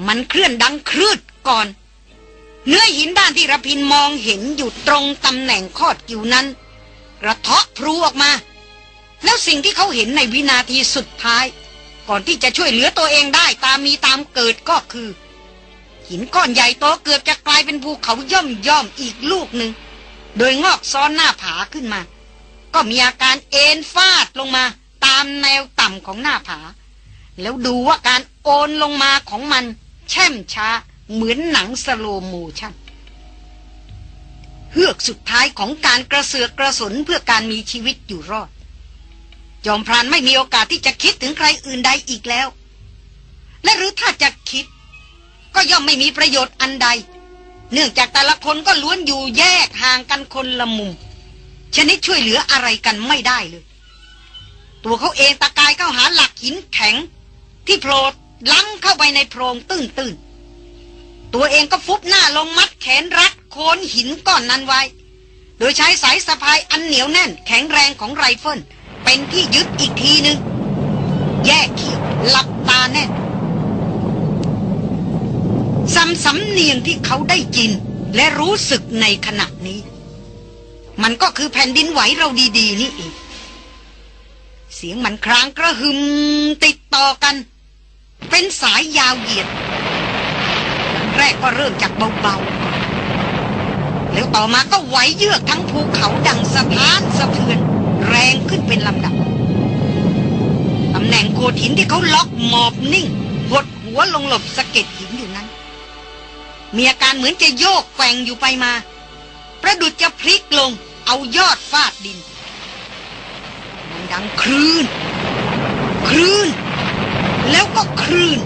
มันเคลื่อนดังครืดก่อน เนื้อหินด้านที่ระพินมองเห็นอยู่ตรงตำแหน่งคอดกิวนั้นกระเทาะพลูออกมา แล้วสิ่งที่เขาเห็นในวินาทีสุดท้าย ก่อนที่จะช่วยเหลือตัวเองได้ตามมีตามเกิดก็คือ หินก้อนใหญ่โตเกือบจะกลายเป็นภูเขาย่อมย่อมอีกลูกหนึ่งโดยงอกซ้อนหน้าผาขึ้นมา ก็มีอาการเอ็นฟาดลงมาตามแนวต่ำของหน้าผา แล้วดูว่าการโอนลงมาของมันแช่มช้าเหมือนหนังสโลโมชั่นเฮือกสุดท้ายของการกระเสือกกระสนเพื่อการมีชีวิตอยู่รอด จอมพรานไม่มีโอกาสที่จะคิดถึงใครอื่นใดอีกแล้ว และหรือถ้าจะคิด ก็ย่อมไม่มีประโยชน์อันใด เนื่องจากแต่ละคนก็ล้วนอยู่แยกห่างกันคนละมุม ชนิดช่วยเหลืออะไรกันไม่ได้เลย ตัวเขาเองตะกายเข้าหาหลักหินแข็ง ที่โผล่ล้ำเข้าไปในโพรงตื้นตัวเองก็ฟุบหน้าลงมัดแขนรัดโคนหินก้อนนั้นไว้ โดยใช้สายสะพายอันเหนียวแน่นแข็งแรงของไรเฟิลเป็นที่ยึดอีกทีหนึ่งแยกเขี้ยวหลับตาแน่นสรรพสำเนียงที่เขาได้ยินและรู้สึกในขณะนี้ มันก็คือแผ่นดินไหวเราดีๆ นี่เองเสียงมันครางกระหึมติดต่อกัน เป็นสายยาวเหยียด แรกก็เริ่มจากเบาๆ แล้วต่อมาก็ไหวเยือกทั้งภูเขาดังสะท้านสะเทือน แรงขึ้นเป็นลำดับตำแหน่งโขดหินที่เขาล็อกหมอบนิ่ง หดหัวลงหลบสะเก็ดหินอยู่นั้น มีอาการเหมือนจะโยกแกว่งอยู่ไปมา ประดุจจะพลิกลง เอายอดฟาดดิน มันดังคลื่น คลื่น แล้วก็คลื่น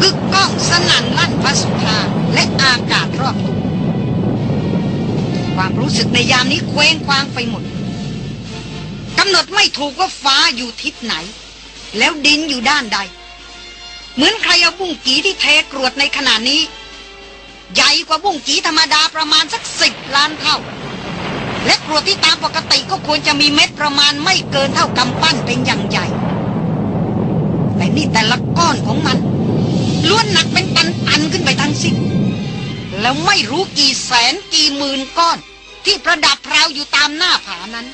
กึกก้องสนั่นลั่นพระสุธาและอากาศรอบตัวความรู้สึกในยามนี้เคว้งคว้างไปหมดกำหนดไม่ถูกว่าฟ้าอยู่ทิศไหน แล้วดินอยู่ด้านใด เหมือนใครเอาบุ้งกีที่เทกรวดในขณะนี้ ใหญ่กว่าบุ้งกีธรรมดาประมาณสักสิบล้านเท่า และกรวดที่ตามปกติก็ควรจะมีเม็ดประมาณไม่เกินเท่ากำปั้นเป็นอย่างใหญ่ แต่นี่แต่ละก้อนของมันล้วนหนักเป็นตันๆขึ้นไปทั้งสิ้นแล้วไม่รู้กี่แสนกี่หมื่นก้อน ที่ประดับพราวอยู่ตามหน้าผานั้น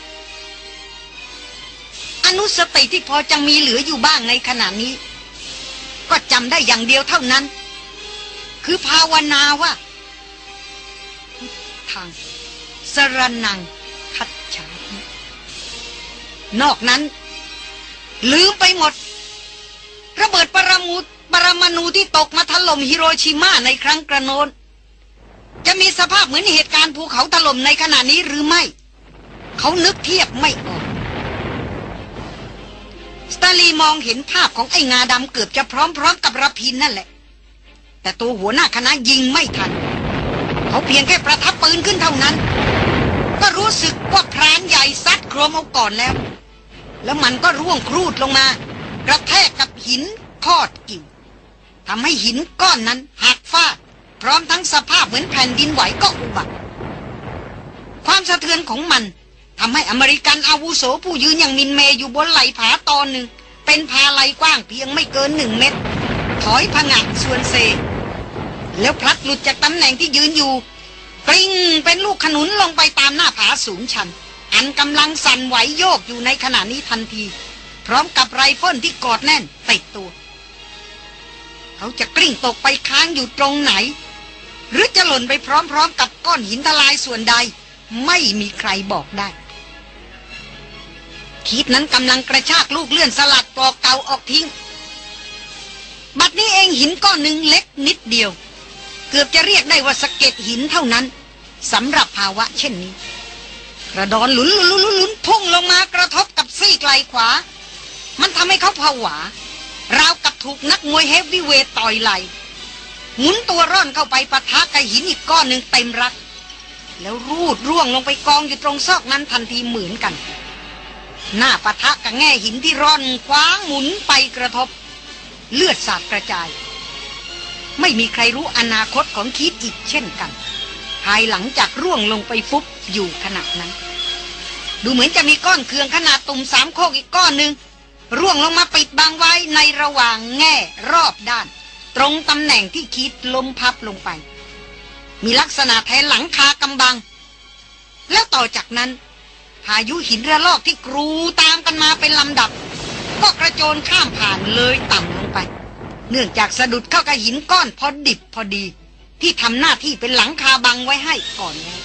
อนุสติที่พอจะมีเหลืออยู่บ้างในขณะนี้ ก็จำได้อย่างเดียวเท่านั้น คือภาวนาว่าทธัง สรนังคัจฉามินอกนั้น ลืมไปหมด ระเบิดปรมูปรมาณูที่ตกมาถล่มฮิโรชิมาในครั้งกระโนนจะมีสภาพเหมือนเหตุการณ์ภูเขาถล่มในขณะนี้หรือไม่ เขานึกเทียบไม่ออก สตาลีมองเห็นภาพของไอ้งาดำเกือบจะพร้อมๆกับรพินนั่นแหละ แต่ตัวหัวหน้าคณะยิงไม่ทัน เขาเพียงแค่ประทับปืนขึ้นเท่านั้น ก็รู้สึกว่าพรานใหญ่ซัดโครมเอาก่อนแล้ว แล้วมันก็ร่วงครูดลงมา กระแทกกับหินคอดกิ่วทำให้หินก้อนนั้นหักฟาด พร้อมทั้งสภาพเหมือนแผ่นดินไหวก็อุบัติความสะเทือนของมันทำให้อเมริกันอาวุโสผู้ยืนอย่างมินเมย์อยู่บนไหล่ผาตอนหนึ่ง เป็นพาไหลกว้างเพียงไม่เกินหนึ่งเมตร ถอยผงะส่วนเซ แล้วพลัดหลุดจากตำแหน่งที่ยืนอยู่กลิ้งเป็นลูกขนุนลงไปตามหน้าผาสูงชัน อันกำลังสั่นไหวโยกอยู่ในขณะนี้ทันที พร้อมกับไรเฟิลที่กอดแน่นติดตัว เขาจะกลิ้งตกไปค้างอยู่ตรงไหน หรือจะหล่นไปพร้อมๆ กับก้อนหินทลายส่วนใด ไม่มีใครบอกได้ คีธนั้นกำลังกระชากลูกเลื่อนสลัดปลอกเก่าออกทิ้ง บัดนี้เองหินก้อนหนึ่งเล็กนิดเดียว เกือบจะเรียกได้ว่าสะเก็ดหินเท่านั้นสำหรับภาวะเช่นนี้ กระดอนหลุนหลุนหลุนหลุนพุ่งลงมากระทบกับซี่ไกลขวา มันทำให้เขาผวาราวกับถูกนักมวยเฮฟวีเวทต่อยไหลหมุนตัวร่อนเข้าไปปะทะกับหินอีกก้อนหนึ่งเต็มรัก แล้วรูดร่วงลงไปกองอยู่ตรงซอกนั้นทันทีเหมือนกัน หน้าปะทะกับแง่หินที่ร่อนคว้างหมุนไปกระทบ เลือดสาดกระจาย ไม่มีใครรู้อนาคตของคิดอีกเช่นกัน ภายหลังจากร่วงลงไปฟุบอยู่ขณะนั้น ดูเหมือนจะมีก้อนเคืองขนาดตุ่มสามโคกอีกก้อนหนึ่งร่วงลงมาปิดบังไว้ในระหว่างแง่รอบด้าน ตรงตำแหน่งที่คิดล้มพับลงไป มีลักษณะแทนหลังคากำบัง แล้วต่อจากนั้นพายุหินระลอกที่กรูตามกันมาเป็นลำดับ ก็กระโจนข้ามผ่านเลยต่ำลงไป เนื่องจากสะดุดเข้ากับหินก้อนพอดิบพอดี ที่ทำหน้าที่เป็นหลังคาบังไว้ให้ก่อนแล้ว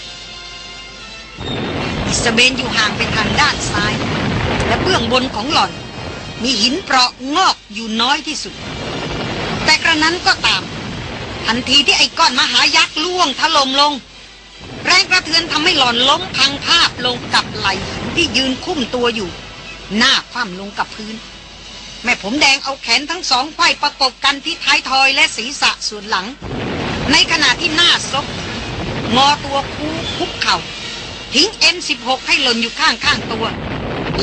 อิสเบนอยู่ห่างไปทางด้านซ้าย และเบื้องบนของหล่อน มีหินเปราะงอกอยู่น้อยที่สุด แต่กระนั้นก็ตาม ทันทีที่ไอ้ก้อนมหายักษ์ล่วงถล่มลง แรงกระเทือนทำให้หล่อนล้มพังภาพลงกับไหลหินที่ยืนคุ้มตัวอยู่ หน้าคว่ำลงกับพื้น แม่ผมแดงเอาแขนทั้งสองไขว้ประกบกันที่ท้ายทอยและศีรษะส่วนหลัง ในขณะที่หน้าซบงอตัวคูคุกเข่า ทิ้ง M16 ให้หล่นอยู่ข้างข้างตัว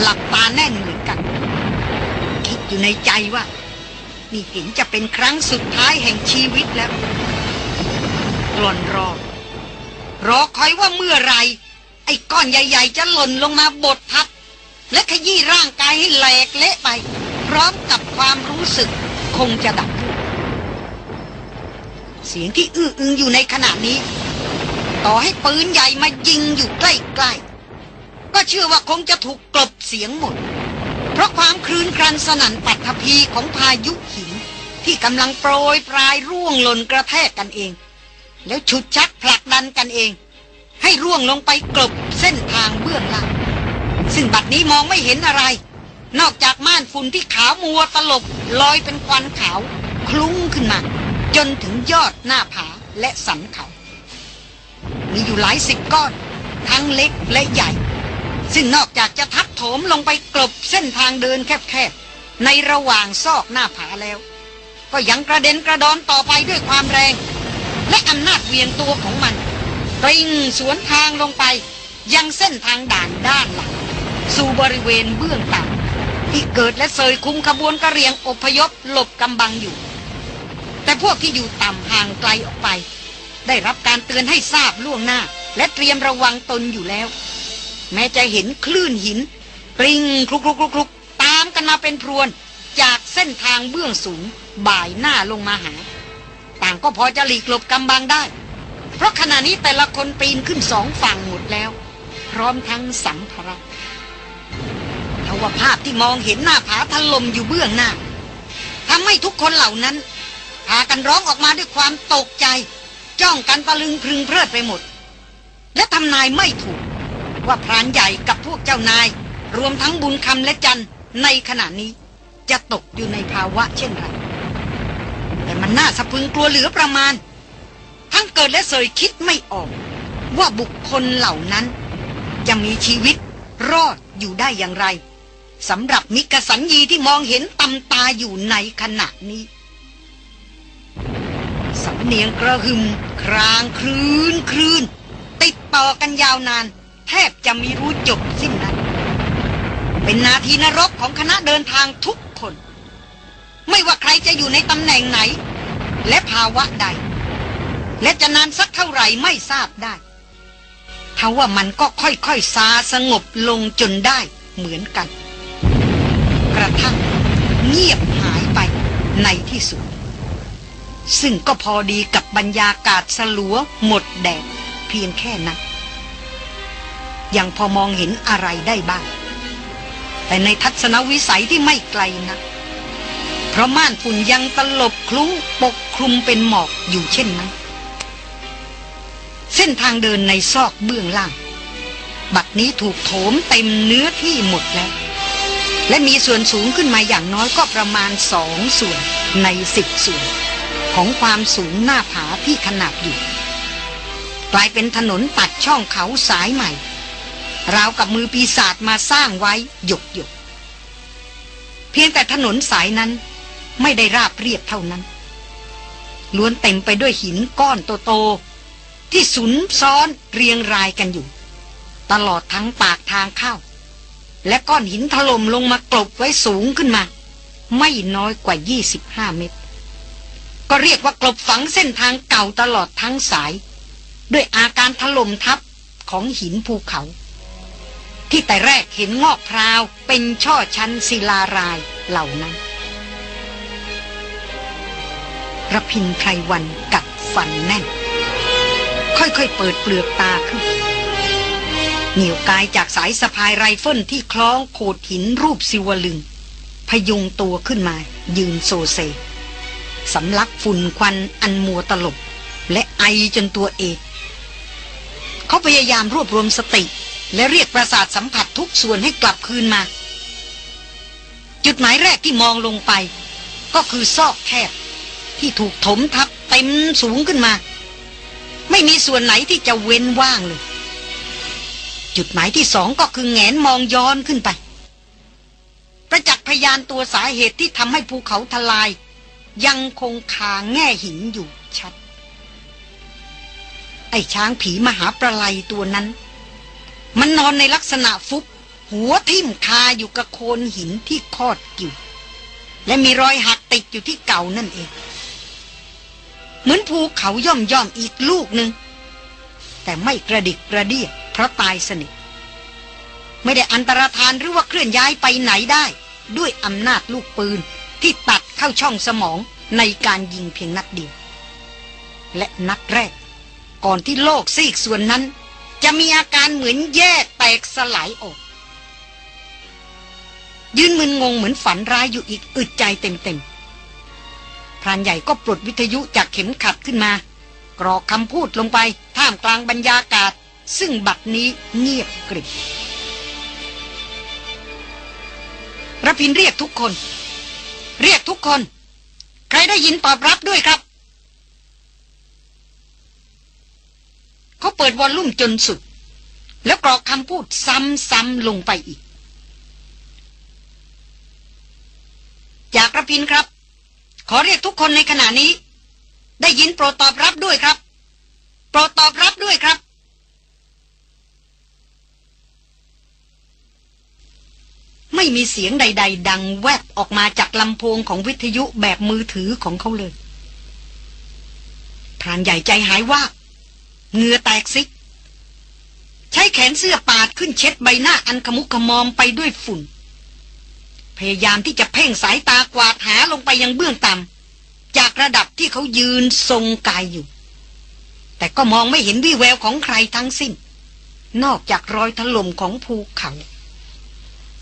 หลับตาแน่นเหมือนกัน คิดอยู่ในใจว่า นี่เห็นจะเป็นครั้งสุดท้ายแห่งชีวิตแล้วหล่นรอ รอคอยว่าเมื่อไรไอ้ก้อนใหญ่ ๆ จะหล่นลงมาบดทับ และขยี้ร่างกายให้แหลกเละไป ร้อมกับความรู้สึกคงจะดับ เสียงที่อื้ออึงอยู่ในขณะนี้ ต่อให้ปืนใหญ่มายิงอยู่ใกล้ๆ ก็เชื่อว่าคงจะถูกกลบเสียงหมด เพราะความคลื่นครันสนั่นปัทภีของพายุหินที่กำลังโปรยปลายร่วงหล่นกระแทกกันเอง แล้วฉุดชักผลักดันกันเอง ให้ร่วงลงไปกลบเส้นทางเบื้องล่าง ซึ่งบัดนี้มองไม่เห็นอะไร นอกจากม่านฝุ่นที่ขาวมัวตลบลอยเป็นควันขาว คลุ้งขึ้นมา จนถึงยอดหน้าผาและสันเขา มีอยู่หลายสิบก้อน ทั้งเล็กและใหญ่ ซึ่งนอกจากจะทับโถมลงไปกลบเส้นทางเดินแคบๆ ในระหว่างซอกหน้าผาแล้ว ก็ยังกระเด็นกระดอนต่อไปด้วยความแรง และอำนาจเวียงตัวของมันปริงสวนทางลงไปยังเส้นทางด่านด้านหลัง สู่บริเวณเบื้องต่ำ ที่เกิดและเสยคุมขบวนกระเรียงอพยพหลบกำบังอยู่ แต่พวกที่อยู่ต่ำห่างไกลออกไป ได้รับการเตือนให้ทราบล่วงหน้า และเตรียมระวังตนอยู่แล้ว แม้จะเห็นคลื่นหินปริงคลุกคลุกคลุกคลุกตามกันมาเป็นพรวน จากเส้นทางเบื้องสูงบ่ายหน้าลงมาหา ต่างก็พอจะหลีกหลบกำบังได้ เพราะขณะนี้แต่ละคนปีนขึ้นสองฝั่งหมดแล้ว พร้อมทั้งสัมภาระ ทว่าภาพที่มองเห็นหน้าผาถล่มอยู่เบื้องหน้าทำให้ทุกคนเหล่านั้นพากันร้องออกมาด้วยความตกใจ จ้องกันตะลึงพึงเพลิดไปหมด และทำนายไม่ถูก ว่าพรานใหญ่กับพวกเจ้านาย รวมทั้งบุญคำและจันในขณะนี้จะตกอยู่ในภาวะเช่นไรแต่มันน่าสะพึงกลัวเหลือประมาณ ทั้งเกิดและเสยคิดไม่ออก ว่าบุคคลเหล่านั้น จะมีชีวิตรอดอยู่ได้อย่างไร สำหรับมิกสัญญีที่มองเห็นตำตาอยู่ในขณะนี้ สำเนียงกระหึมครางครื้นครื้นติดต่อกันยาวนาน แทบจะมีรู้จบสิ้นนั้น เป็นนาทีนรกของคณะเดินทางทุกคน ไม่ว่าใครจะอยู่ในตำแหน่งไหน และภาวะใด และจะนานสักเท่าไหร่ไม่ทราบได้ทว่ามันก็ค่อยๆซาสงบลงจนได้เหมือนกัน กระทั่ง เงียบหายไปในที่สุด ซึ่งก็พอดีกับบรรยากาศสลัวหมดแดดเพียงแค่นั้น ยังพอมองเห็นอะไรได้บ้าง แต่ในทัศนวิสัยที่ไม่ไกลนะเพราะม่านฝุ่นยังตลบคลุ้งปกคลุมเป็นหมอกอยู่เช่นนั้น เส้นทางเดินในซอกเบื้องล่าง บัดนี้ถูกโถมเต็มเนื้อที่หมดแล้ว และมีส่วนสูงขึ้นมาอย่างน้อยก็ประมาณสองส่วนในสิบส่วน ของความสูงหน้าผาที่ขนาดอยู่ กลายเป็นถนนตัดช่องเขาสายใหม่ ราวกับมือปีศาจมาสร้างไว้หยกหยกเพียงแต่ถนนสายนั้นไม่ได้ราบเรียบเท่านั้น ล้วนเต็มไปด้วยหินก้อนโตๆที่สุนซ้อนเรียงรายกันอยู่ ตลอดทั้งปากทางเข้า และก้อนหินถล่มลงมากลบไว้สูงขึ้นมา ไม่น้อยกว่า 25 เมตร ก็เรียกว่ากลบฝังเส้นทางเก่าตลอดทั้งสาย ด้วยอาการถล่มทับของหินภูเขา ที่แต่แรกเห็นงอกพราวเป็นช่อชั้นศิลารายเหล่านั้นระพินไพรวันกัดฟันแน่น ค่อยๆเปิดเปลือกตาขึ้น เหนี่ยวกายจากสายสะพายไรเฟิลที่คล้องโขดหินรูปศิวลึงค์ พยุงตัวขึ้นมา ยืนโซเซสำลักฝุ่นควันอันมัวตลบ และไอจนตัวงอเขาพยายามรวบรวมสติ และเรียกประสาทสัมผัสทุกส่วนให้กลับคืนมา จุดหมายแรกที่มองลงไป ก็คือซอกแคบที่ถูกถมทับเต็มสูงขึ้นมา ไม่มีส่วนไหนที่จะเว้นว่างเลย จุดหมายที่สองก็คือแงนมองย้อนขึ้นไป ประจักษ์พยานตัวสาเหตุที่ทำให้ภูเขาทลาย ยังคงคาแง่หินอยู่ชัด ไอ้ช้างผีมหาประไลตัวนั้น มันนอนในลักษณะฟุบหัวทิ่มคาอยู่กับโคนหินที่คอดกิ่วและมีรอยหักติดอยู่ที่เก่านั่นเอง เหมือนภูเขาย่อมย่อมอีกลูกหนึ่งแต่ไม่กระดิกกระเดีย เพราะตายสนิท ไม่ได้อันตรธานหรือว่าเคลื่อนย้ายไปไหนได้ ด้วยอำนาจลูกปืนที่ตัดเข้าช่องสมองในการยิงเพียงนัดเดียว และนัดแรก ก่อนที่โลกซีกส่วนนั้น จะมีอาการเหมือนแยกแตกสลายออกยืนมึนงงเหมือนฝันร้ายอยู่อีกอึดใจเต็มๆ พรานใหญ่ก็ปลดวิทยุจากเข็มขัดขึ้นมา กรอกคำพูดลงไป ท่ามกลางบรรยากาศ ซึ่งบัดนี้เงียบกริบระพินเรียกทุกคน เรียกทุกคน ใครได้ยินตอบรับด้วยครับ เขาเปิดวอลลุ่มจนสุด แล้วกรอกคำพูดซ้ำๆลงไปอีก จากระพินครับ ขอเรียกทุกคนในขณะนี้ ได้ยินโปรดตอบรับด้วยครับ โปรดตอบรับด้วยครับ ไม่มีเสียงใด ๆ ดังแวบออกมาจากลำโพงของวิทยุแบบมือถือของเขาเลยพรานใหญ่ใจหายว่าเหงื่อแตกซิก ใช้แขนเสื้อปาดขึ้นเช็ดใบหน้าอันขมุกขมอมไปด้วยฝุ่น พยายามที่จะเพ่งสายตากวาดหาลงไปยังเบื้องต่ำจากระดับที่เขายืนทรงกายอยู่ แต่ก็มองไม่เห็นวี่แววของใครทั้งสิ้น นอกจากรอยถล่มของภูเขา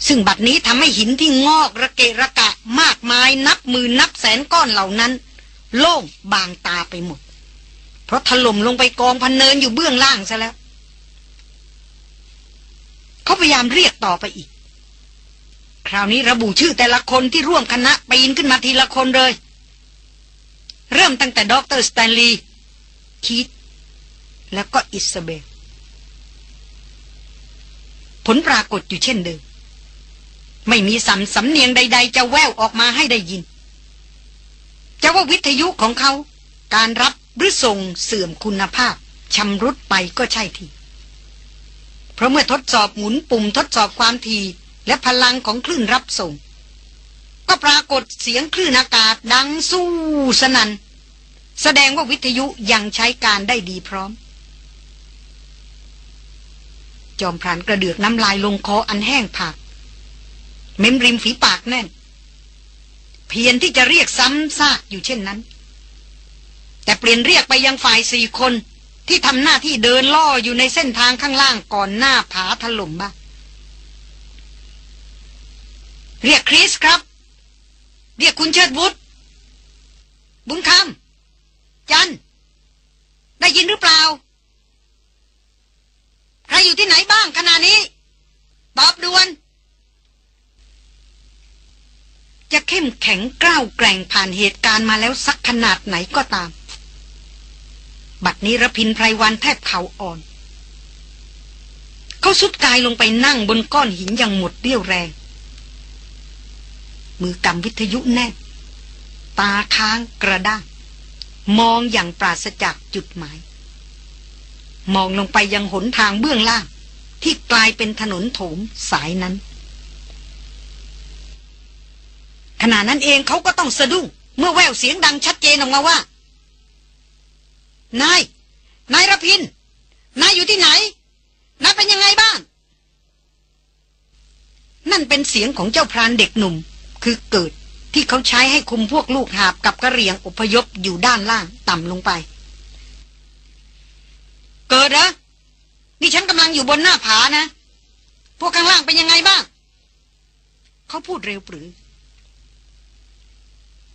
ซึ่งบัดนี้ทำให้หินที่งอกระเกะระกะมากมายนับหมื่นนับแสนก้อนเหล่านั้น โล่งบางตาไปหมด เพราะถล่มลงไปกองพะเนินอยู่เบื้องล่างซะแล้ว เขาพยายามเรียกต่อไปอีก คราวนี้ระบุชื่อแต่ละคนที่ร่วมคณะปีนขึ้นมาทีละคนเลย เริ่มตั้งแต่ด็อกเตอร์สแตนลีย์คีตแล้วก็อิสเบลผลปรากฏอยู่เช่นเดิม ไม่มีสำสำเนียงใด ๆ จะแววออกมาให้ได้ยิน จะว่าวิทยุของเขา การรับหรือส่งเสื่อมคุณภาพชำรุดไปก็ใช่ที เพราะเมื่อทดสอบหมุนปุ่มทดสอบความถี่และพลังของคลื่นรับส่ง ก็ปรากฏเสียงคลื่นอากาศดังสู้สนัน่นแสดงว่าวิทยุยังใช้การได้ดีพร้อม จอมพรานกระเดือกน้ำลายลงคออันแห้งผาก เม้มริมฝีปากแน่น เพียรที่จะเรียกซ้ำซากอยู่เช่นนั้น แต่เปลี่ยนเรียกไปยังฝ่ายสี่คนที่ทำหน้าที่เดินล่ออยู่ในเส้นทางข้างล่างก่อนหน้าผาถล่มบ้างเรียกคริสครับ เรียกคุณเชิดบุตรบุญคำจัน ได้ยินหรือเปล่า ใครอยู่ที่ไหนบ้างขณะนี้ ตอบด่วน จะเข้มแข็งกล้าวแกร่งผ่านเหตุการณ์มาแล้วสักขนาดไหนก็ตาม บัดนี้ระพินไพรวันแทบเข่าอ่อน เขาสุดกายลงไปนั่งบนก้อนหินอย่างหมดเรี่ยวแรง มือกำวิทยุแน่นตาค้างกระด้างมองอย่างปราศจากจุดหมาย มองลงไปยังหนทางเบื้องล่าง ที่กลายเป็นถนนโถมสายนั้น ขณะนั้นเองเขาก็ต้องสะดุ้งเมื่อแววเสียงดังชัดเจนออกมาว่า นาย นายรพิน นายอยู่ที่ไหน นายเป็นยังไงบ้าง นั่นเป็นเสียงของเจ้าพรานเด็กหนุ่ม คือเกิดที่เขาใช้ให้คุมพวกลูกหาบกับกระเรียงอพยพอยู่ด้านล่างต่ำลงไป เกิดเหรอนี่ฉันกำลังอยู่บนหน้าผานะ พวกข้างล่างเป็นยังไงบ้าง เขาพูดเร็วปรือ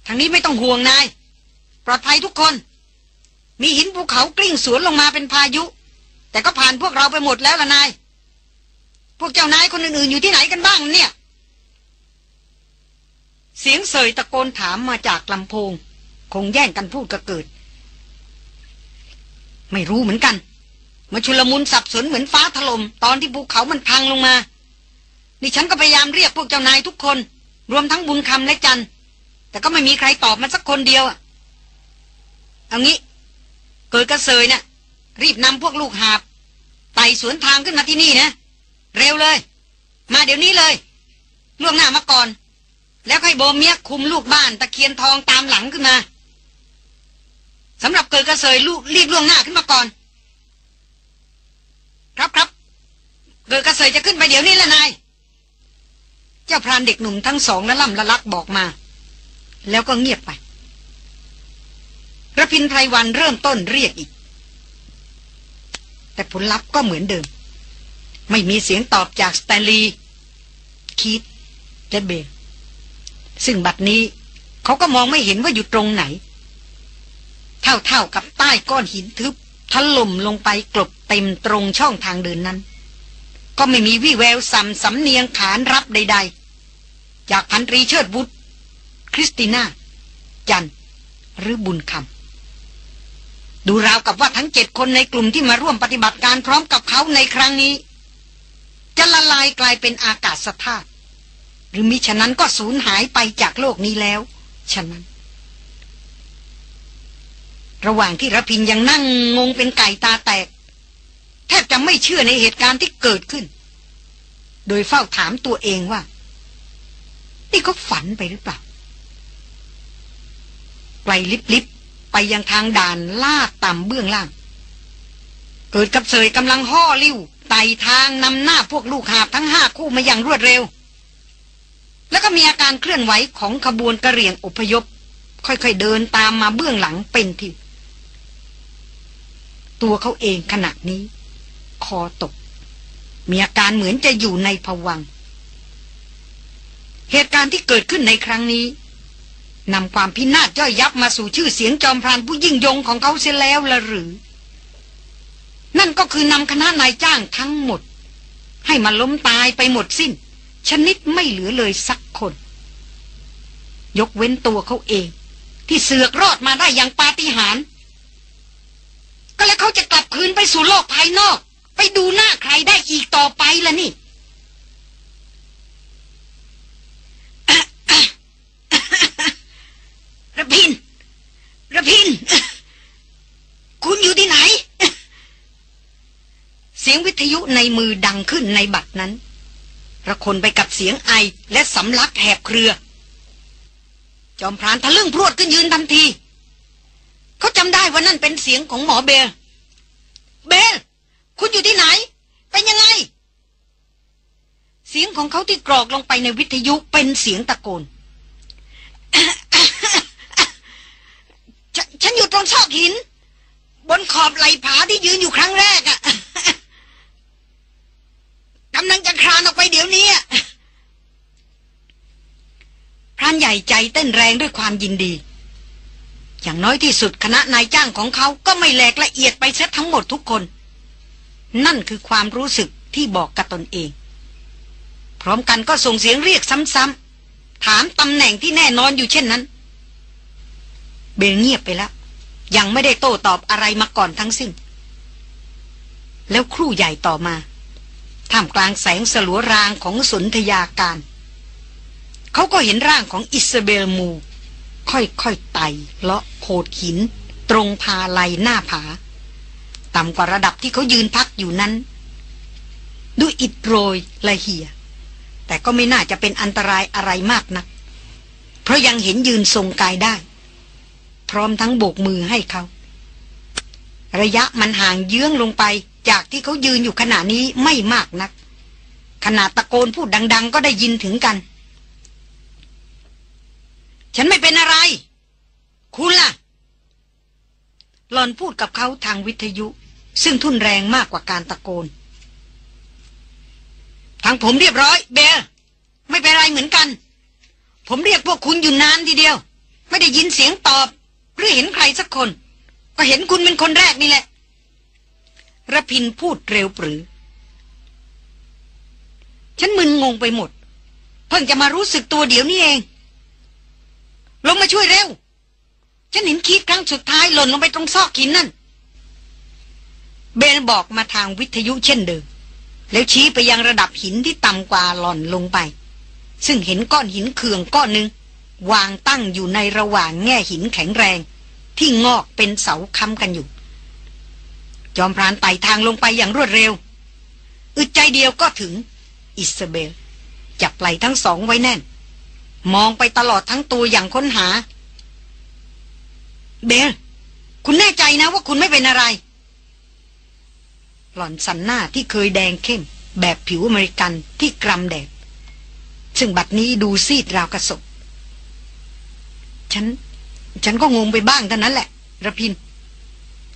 ทางนี้ไม่ต้องห่วงนาย ปลอดภัยทุกคน มีหินภูเขากลิ้งสวนลงมาเป็นพายุ แต่ก็ผ่านพวกเราไปหมดแล้วล่ะนาย พวกเจ้านายคนอื่นๆอยู่ที่ไหนกันบ้างเนี่ย เสียงเสยตะโกนถามมาจากลำโพง คงแย่งกันพูดก็เกิด ไม่รู้เหมือนกัน มาชุลมุนสับสนเหมือนฟ้าถลม่มตอนที่ภูเขามันพังลงมา นี่ฉันก็พยายามเรียกพวกเจ้านายทุกคน รวมทั้งบุญคำและจัน แต่ก็ไม่มีใครตอบมันสักคนเดียวอะเอางี้ เกิดกระเซยเนะ่ยรีบนำพวกลูกหาบไต่สวนทางขึ้นมาที่นี่นะ เร็วเลย มาเดี๋ยวนี้เลยล่วงหน้ามาก่อน แล้วให้โบเมียคุมลูกบ้านตะเคียนทองตามหลังขึ้นมาสำหรับเกิดกระเซยลูกรีบล่วงหน้าขึ้นมาก่อน ครับครับเกิดกระเซยจะขึ้นไปเดี๋ยวนี้แหละนาย เจ้าพรานเด็กหนุ่มทั้งสองและล่ำละลักบอกมา แล้วก็เงียบไประพินไพรวันเริ่มต้นเรียกอีก แต่ผลลัพธ์ก็เหมือนเดิม ไม่มีเสียงตอบจากสแตลีคีตและเบลซึ่งบัดนี้เขาก็มองไม่เห็นว่าอยู่ตรงไหน เท่าๆกับใต้ก้อนหินทึบถล่มลงไปกลบเต็มตรงช่องทางเดินนั้น ก็ไม่มีวี่แววสัมสำเนียงขานรับใด ๆ จากพันตรีเชิดบุตร คริสติน่า จัน หรือบุญคำดูราวกับว่าทั้งเจ็ดคนในกลุ่มที่มาร่วมปฏิบัติการพร้อมกับเขาในครั้งนี้ จะละลายกลายเป็นอากาศธาตุหรือมิฉะนั้นก็สูญหายไปจากโลกนี้แล้ว ฉะนั้น ระหว่างที่ระพินยังนั่งงงเป็นไก่ตาแตก แทบจะไม่เชื่อในเหตุการณ์ที่เกิดขึ้น โดยเฝ้าถามตัวเองว่า นี่เขาฝันไปหรือเปล่า ไกลลิบๆ ไปยังทางด่านลาดต่ำเบื้องล่าง เกิดกับเสยกำลังห่อลิ้วไต่ทางนำหน้าพวกลูกหาบทั้งห้าคู่มาอย่างรวดเร็ว แล้วก็มีอาการเคลื่อนไหวของขบวนกระเรียงอพยพ ค่อยๆเดินตามมาเบื้องหลังเป็นทิวตัวเขาเองขณะนี้ คอตก มีอาการเหมือนจะอยู่ในภวัง เหตุการณ์ที่เกิดขึ้นในครั้งนี้ นำความพินาศย่อยยับมาสู่ชื่อเสียงจอมพรานผู้ยิ่งยงของเขาเสียแล้วละหรือ นั่นก็คือนำคณะนายจ้างทั้งหมด ให้มาล้มตายไปหมดสิ้น ชนิดไม่เหลือเลยสักคน ยกเว้นตัวเขาเอง ที่เสือกรอดมาได้อย่างปาฏิหาริย์ก็แล้วเขาจะกลับคืนไปสู่โลกภายนอก ไปดูหน้าใครได้อีกต่อไปล่ะนี่ ระพินระพิน คุณอยู่ที่ไหน เสียงวิทยุในมือดังขึ้นในบัดนั้นระคนไปกับเสียงไอและสำลักแหบเครือ จอมพรานทะลึ่งพรวดขึ้นยืนทันที เขาจำได้ว่านั่นเป็นเสียงของหมอเบล เบล คุณอยู่ที่ไหน เป็นยังไง เสียงของเขาที่กรอกลงไปในวิทยุเป็นเสียงตะโกน ฉันอยู่ตรงซอกหิน บนขอบไหลผาที่ยืนอยู่ครั้งแรกอะ่ะกำลังจะคลานออกไปเดี๋ยวนี้พรานใหญ่ใจเต้นแรงด้วยความยินดี อย่างน้อยที่สุดคณะนายจ้างของเขาก็ไม่แหลกละเอียดไปเสียทั้งหมดทุกคน นั่นคือความรู้สึกที่บอกกับตนเอง พร้อมกันก็ส่งเสียงเรียกซ้ำๆถามตำแหน่งที่แน่นอนอยู่เช่นนั้น เบลเงียบไปแล้ว ยังไม่ได้โต้ตอบอะไรมาก่อนทั้งสิ้น แล้วครู่ใหญ่ต่อมา ท่ามกลางแสงสลัวรางของสนธยาการ เขาก็เห็นร่างของอิสเบลมู ค่อยๆไต่เลาะโขดหิน ตรงพาไหลหน้าผา ต่ำกว่าระดับที่เขายืนพักอยู่นั้น ด้วยอิดโรยละเหียแต่ก็ไม่น่าจะเป็นอันตรายอะไรมากนัก เพราะยังเห็นยืนทรงกายได้ พร้อมทั้งโบกมือให้เขา ระยะมันห่างเยื้องลงไป จากที่เขายืนอยู่ขณะนี้ไม่มากนัก ขนาดตะโกนพูดดัง ๆ ก็ได้ยินถึงกัน ฉันไม่เป็นอะไร คุณล่ะหลอนพูดกับเขาทางวิทยุ ซึ่งทุนแรงมากกว่าการตะโกน ทางผมเรียบร้อย เบลไม่เป็นไรเหมือนกัน ผมเรียกพวกคุณอยู่นานทีเดียว ไม่ได้ยินเสียงตอบ หรือเห็นใครสักคน ก็เห็นคุณเป็นคนแรกนี่แหละระพินพูดเร็วปรือ ฉันมึนงงไปหมด เพิ่งจะมารู้สึกตัวเดี๋ยวนี้เอง ลงมาช่วยเร็ว ฉันเห็นคีดครั้งสุดท้ายหล่นลงไปตรงซอกหินนั่น เบนบอกมาทางวิทยุเช่นเดิม แล้วชี้ไปยังระดับหินที่ต่ำกว่าหล่อนลงไป ซึ่งเห็นก้อนหินเขื่องก้อนหนึ่ง วางตั้งอยู่ในระหว่างแง่หินแข็งแรง ที่งอกเป็นเสาค้ำกันอยู่ จอมพรานไต่ทางลงไปอย่างรวดเร็ว อึดใจเดียวก็ถึง อิสเบล จับไหล่ทั้งสองไว้แน่น มองไปตลอดทั้งตัวอย่างค้นหา เบล คุณแน่ใจนะว่าคุณไม่เป็นอะไร หล่อนสันหน้าที่เคยแดงเข้ม แบบผิวอเมริกันที่กรำแดดซึ่งบัดนี้ดูซีดราวกระสบ ฉัน ฉันก็งงไปบ้างเท่านั้นแหละระพิน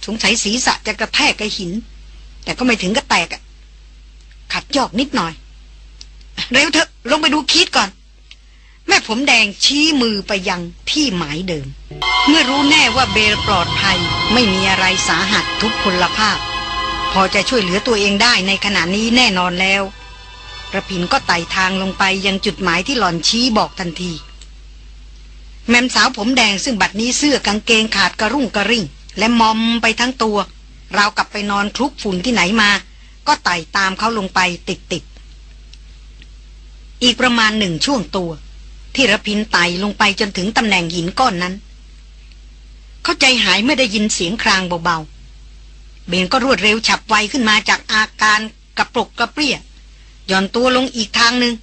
สงสัยศีรษะจะกระแทกกับหิน แต่ก็ไม่ถึงกับแตกอะขัดยอกนิดหน่อย เร็วเถอะ ลงไปดูคิดก่อน แม่ผมแดงชี้มือไปยังที่หมายเดิม เมื่อรู้แน่ว่าเบลปลอดภัย ไม่มีอะไรสาหัสทุกพลภาพ พอจะช่วยเหลือตัวเองได้ในขณะนี้แน่นอนแล้วระพินก็ไต่ทางลงไปยังจุดหมายที่หล่อนชี้บอกทันที แม่สาวผมแดงซึ่งบัดนี้เสื้อกางเกงขาดกระรุ่งกระริ่ง และมอมไปทั้งตัวเรากลับไปนอนคลุกฝุ่นที่ไหนมา ก็ไต่ตามเขาลงไปติดติดอีกประมาณหนึ่งช่วงตัว ที่ระพินไต่ลงไปจนถึงตำแหน่งหินก้อนนั้น เข้าใจหายไม่ได้ยินเสียงครางเบาๆ เบนก็รวดเร็วฉับไวขึ้นมาจากอาการกระปรกกระเปรี้ยย่อนตัวลงอีกทางหนึ่ง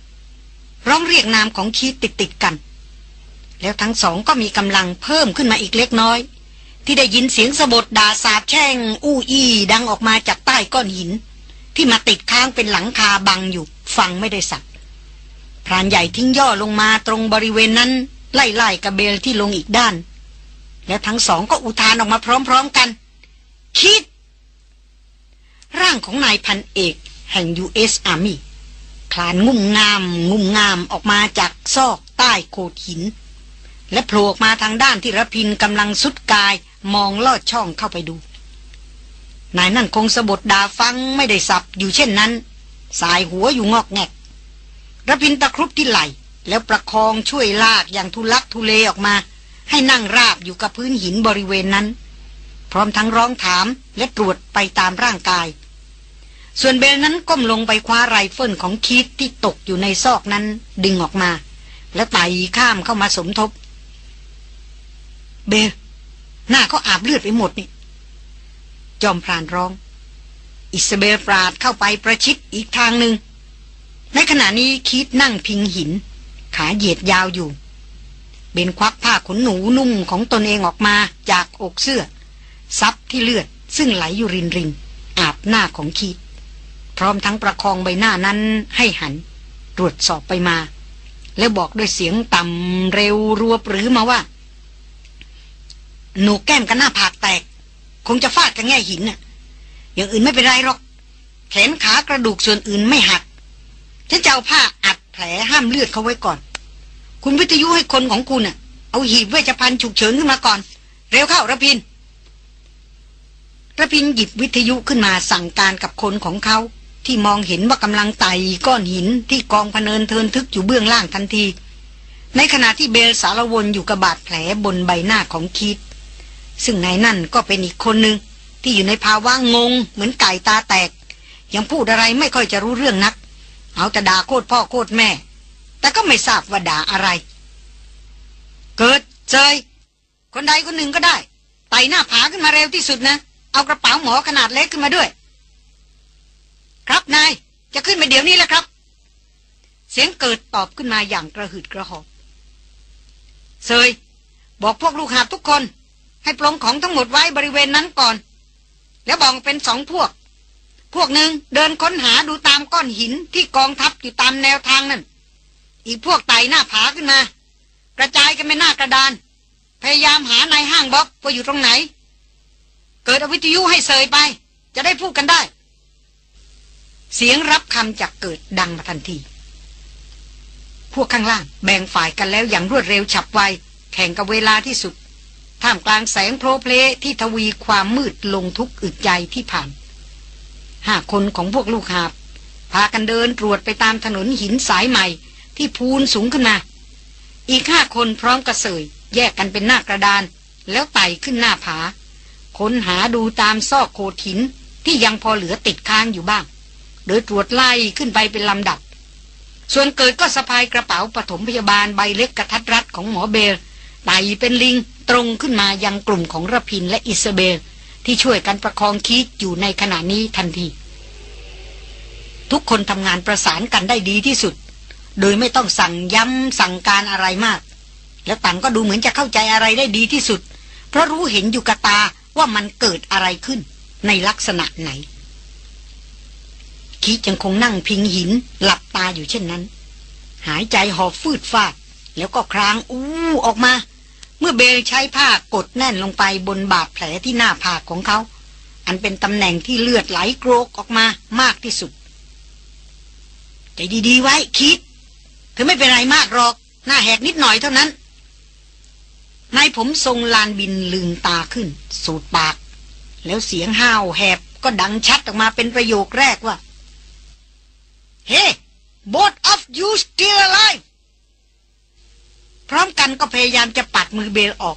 ร้องเรียกนามของคีติดติดกัน แล้วทั้งสองก็มีกำลังเพิ่มขึ้นมาอีกเล็กน้อย ที่ได้ยินเสียงสะบดด่าสาบแช่ง อู้อี้ดังออกมาจากใต้ก้อนหิน ที่มาติดค้างเป็นหลังคาบังอยู่ ฟังไม่ได้สักพรานใหญ่ทิ้งย่อลงมาตรงบริเวณนั้น ไล่ๆกระเบลที่ลงอีกด้าน แล้วทั้งสองก็อุทานออกมาพร้อม ๆกัน คิด ร่างของนายพันเอก แห่ง U.S. Army คลานงุ่มงาม งุ่มงามออกมาจากซอกใต้โขดหิน และโผล่ออกมาทางด้านที่ระพินกำลังสุดกายมองลอดช่องเข้าไปดู นายนั่นคงสะบดดาฟังไม่ได้สับอยู่เช่นนั้น สายหัวอยู่งอกแงกระพินตะครุบที่ไหล แล้วประคองช่วยลากอย่างทุลักทุเลออกมา ให้นั่งราบอยู่กับพื้นหินบริเวณนั้น พร้อมทั้งร้องถามและตรวจไปตามร่างกาย ส่วนเบลนั้นก้มลงไปคว้าไรเฟิลของคีตที่ตกอยู่ในซอกนั้นดึงออกมา แล้วไต่ข้ามเข้ามาสมทบ เบลหน้าเขาอาบเลือดไปหมดนี่ จอมพรานร้อง อิสเบลปราดเข้าไปประชิดอีกทางหนึ่งในขณะนี้คิดนั่งพิงหิน ขาเหยียดยาวอยู่ เบนควักผ้าขนหนูนุ่มของตนเองออกมาจากอกเสื้อ ซับที่เลือดซึ่งไหลอยู่รินรินอาบหน้าของคิดพร้อมทั้งประคองใบหน้านั้นให้หัน ตรวจสอบไปมา แล้วบอกด้วยเสียงต่ำเร็วรัวปรือมาว่า หนูแก้มกันหน้าผากแตก คงจะฟาดกับแง่หินน่ะ อย่างอื่นไม่เป็นไรหรอก แขนขากระดูกส่วนอื่นไม่หักฉันจะเอาผ้าอัดแผลห้ามเลือดเขาไว้ก่อน คุณวิทยุให้คนของคุณน่ะ เอาหีบเวชภัณฑ์ฉุกเฉินขึ้นมาก่อน เร็วเข้าระพินระพินหยิบวิทยุขึ้นมาสั่งการกับคนของเขาที่มองเห็นว่ากำลังไต่ก้อนหินที่กองพเนินเทินทึกอยู่เบื้องล่างทันที ในขณะที่เบลสารวนอยู่กับบาดแผลบนใบหน้าของคิด ซึ่งนายนั่นก็เป็นอีกคนหนึ่งที่อยู่ในภาวะงง เหมือนไก่ตาแตก ยังพูดอะไรไม่ค่อยจะรู้เรื่องนัก เอาแต่ด่าโคตรพ่อโคตรแม่ แต่ก็ไม่ทราบว่าด่าอะไร เกิดเจยคนใดคนหนึ่งก็ได้ไต่หน้าผาขึ้นมาเร็วที่สุดนะ เอากระเป๋าหมอขนาดเล็กขึ้นมาด้วย ครับนายจะขึ้นไปเดี๋ยวนี้แล้วครับ เสียงเกิดตอบขึ้นมาอย่างกระหืดกระหอบเซยบอกพวกลูกหาบทุกคน ให้ปลงของทั้งหมดไว้บริเวณนั้นก่อน แล้วบอกเป็นสองพวก พวกหนึ่งเดินค้นหาดูตามก้อนหินที่กองทับอยู่ตามแนวทางนั่น อีกพวกไต่หน้าผาขึ้นมา กระจายกันไปหน้ากระดาน พยายามหาในห้างบ็อกว่าอยู่ตรงไหน เกิดอวิทยุให้เสยไป จะได้พูดกันได้ เสียงรับคำจากเกิดดังมาทันที พวกข้างล่างแบ่งฝ่ายกันแล้วอย่างรวดเร็วฉับไวแข่งกับเวลาที่สุด ท่ามกลางแสงโพรเพลที่ทวีความมืดลงทุกอึดใจที่ผ่านห้าคนของพวกลูกหาบ พากันเดินตรวจไปตามถนนหินสายใหม่ ที่พูนสูงขึ้นมา อีกห้าคนพร้อมกระเสย แยกกันเป็นหน้ากระดาน แล้วไต่ขึ้นหน้าผา ค้นหาดูตามซอกโขดหินที่ยังพอเหลือติดค้างอยู่บ้าง โดยตรวจไล่ขึ้นไปเป็นลำดับ ส่วนเกิดก็สะพายกระเป๋าปฐมพยาบาลใบเล็กกระทัดรัดของหมอเบลไต่เป็นลิง ตรงขึ้นมายังกลุ่มของระพินและอิสเบล ที่ช่วยกันประคองคีดอยู่ในขณะนี้ทันที ทุกคนทำงานประสานกันได้ดีที่สุด โดยไม่ต้องสั่งย้ำสั่งการอะไรมาก แล้วต่างก็ดูเหมือนจะเข้าใจอะไรได้ดีที่สุด เพราะรู้เห็นอยู่กับตาว่ามันเกิดอะไรขึ้น ในลักษณะไหนคีดยังคงนั่งพิงหินหลับตาอยู่เช่นนั้น หายใจหอบฟืดฟาดแล้วก็ครางอู้ออกมา เมื่อเบลใช้ผ้ากดแน่นลงไปบนบาดแผลที่หน้าผากของเขา อันเป็นตำแหน่งที่เลือดไหลโกรกออกมามากที่สุด ใจดีๆไว้คิด เธอไม่เป็นไรมากหรอก หน้าแหกนิดหน่อยเท่านั้นนายผมทรงลานบินลืมตาขึ้น สูดปาก แล้วเสียงห้าวแหบก็ดังชัดออกมาเป็นประโยคแรกว่าเฮ้ hey, both of you still alive พร้อมกันก็พยายามจะปัดมือเบลออก